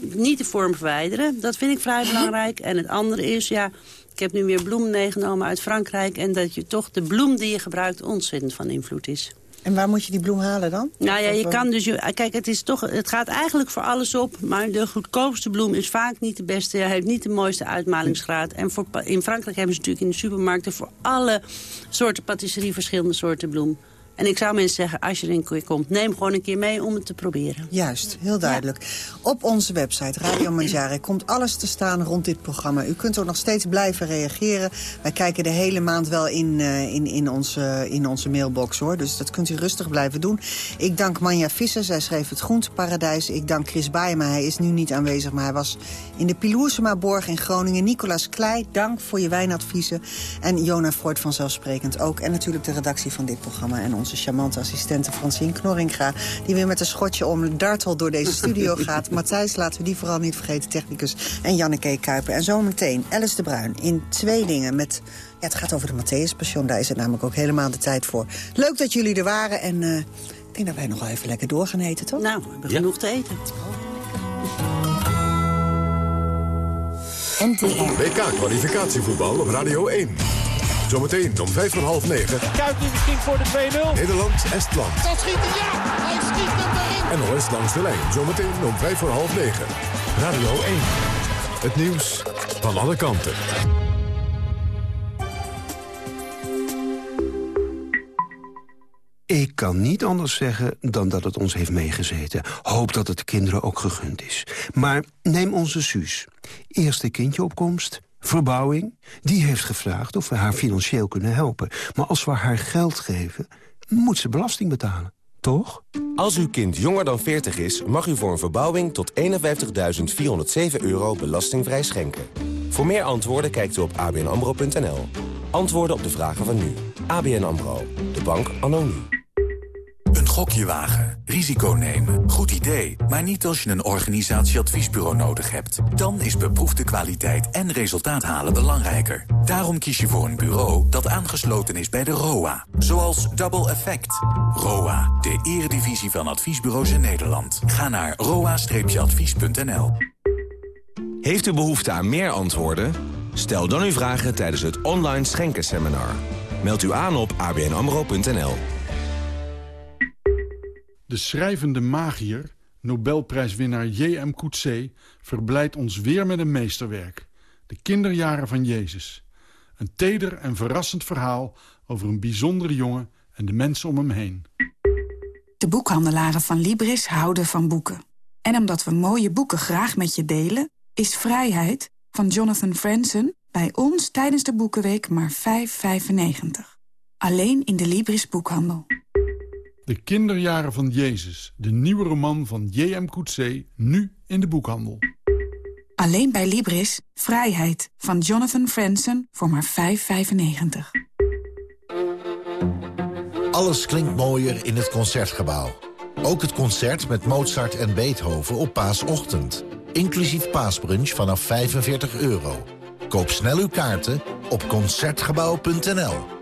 Niet de vorm verwijderen, dat vind ik vrij belangrijk. En het andere is, ja, ik heb nu weer bloemen meegenomen uit Frankrijk. En dat je toch de bloem die je gebruikt ontzettend van invloed is. En waar moet je die bloem halen dan? Nou ja, je kan dus... Je, kijk, het, is toch, het gaat eigenlijk voor alles op. Maar de goedkoopste bloem is vaak niet de beste. Hij heeft niet de mooiste uitmalingsgraad. En voor, in Frankrijk hebben ze natuurlijk in de supermarkten... voor alle soorten patisserie verschillende soorten bloem. En ik zou mensen zeggen, als je er een keer komt... neem gewoon een keer mee om het te proberen. Juist, heel duidelijk. Op onze website Radio Mangiare komt alles te staan rond dit programma. U kunt ook nog steeds blijven reageren. Wij kijken de hele maand wel in, eh, in, in, onze, in onze mailbox, hoor. Dus dat kunt u rustig blijven doen. Ik dank Manja Visser, zij schreef het Groenteparadijs. Ik dank Chris Baaema, hij is nu niet aanwezig... maar hij was in de Piloersema-borg in Groningen. Nicolaas Klei, dank voor je wijnadviezen. En Jona Freud vanzelfsprekend ook. En natuurlijk de redactie van dit programma... en onze charmante assistente Francine Knorringa... die weer met een schotje om dartel door deze studio gaat. Matthijs, laten we die vooral niet vergeten, technicus. En Janneke Kuiper. En zometeen Alice de Bruin in twee dingen met... Ja, het gaat over de Matthäus Passion, daar is het namelijk ook helemaal de tijd voor. Leuk dat jullie er waren en eh, ik denk dat wij nog wel even lekker door gaan eten, toch? Nou, we hebben genoeg te eten. WK-kwalificatievoetbal op Radio 1. Zometeen om vijf voor half negen. Kuit nu misschien voor de 2-0. Nederland-Estland. Dat schiet hij, ja! Hij schiet hem erin! NOS langs de lijn. Zometeen om vijf voor half negen. Radio 1. Het nieuws van alle kanten. Ik kan niet anders zeggen dan dat het ons heeft meegezeten. Hoop dat het de kinderen ook gegund is. Maar neem onze Suus. Eerste kindje op komst, verbouwing. Die heeft gevraagd of we haar financieel kunnen helpen. Maar als we haar geld geven, moet ze belasting betalen. Toch? Als uw kind jonger dan 40 is, mag u voor een verbouwing tot 51.407 euro belastingvrij schenken. Voor meer antwoorden kijkt u op abnamro.nl. Antwoorden op de vragen van nu. ABN AMRO. De bank anno nu. Een gokje wagen, risico nemen, goed idee, maar niet als je een organisatieadviesbureau nodig hebt. Dan is beproefde kwaliteit en resultaat halen belangrijker. Daarom kies je voor een bureau dat aangesloten is bij de ROA. Zoals Double Effect. ROA, de eredivisie van adviesbureaus in Nederland. Ga naar roa-advies.nl. Heeft u behoefte aan meer antwoorden? Stel dan uw vragen tijdens het online schenkenseminar. Meld u aan op abnamro.nl. De schrijvende magier, Nobelprijswinnaar J.M. Coetzee... verblijdt ons weer met een meesterwerk. De kinderjaren van Jezus. Een teder en verrassend verhaal over een bijzondere jongen... en de mensen om hem heen. De boekhandelaren van Libris houden van boeken. En omdat we mooie boeken graag met je delen... is Vrijheid van Jonathan Franzen bij ons tijdens de Boekenweek maar 5,95. Alleen in de Libris boekhandel. De kinderjaren van Jezus, de nieuwe roman van J.M. Coetzee... nu in de boekhandel. Alleen bij Libris. Vrijheid. Van Jonathan Franzen voor maar 5,95. Alles klinkt mooier in het Concertgebouw. Ook het concert met Mozart en Beethoven op paasochtend. Inclusief paasbrunch vanaf 45 euro. Koop snel uw kaarten op Concertgebouw.nl.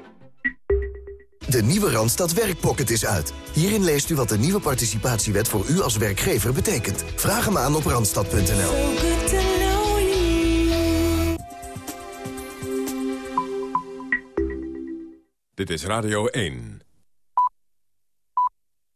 De nieuwe Randstad Werkpocket is uit. Hierin leest u wat de nieuwe participatiewet voor u als werkgever betekent. Vraag hem aan op Randstad.nl. Dit is Radio 1.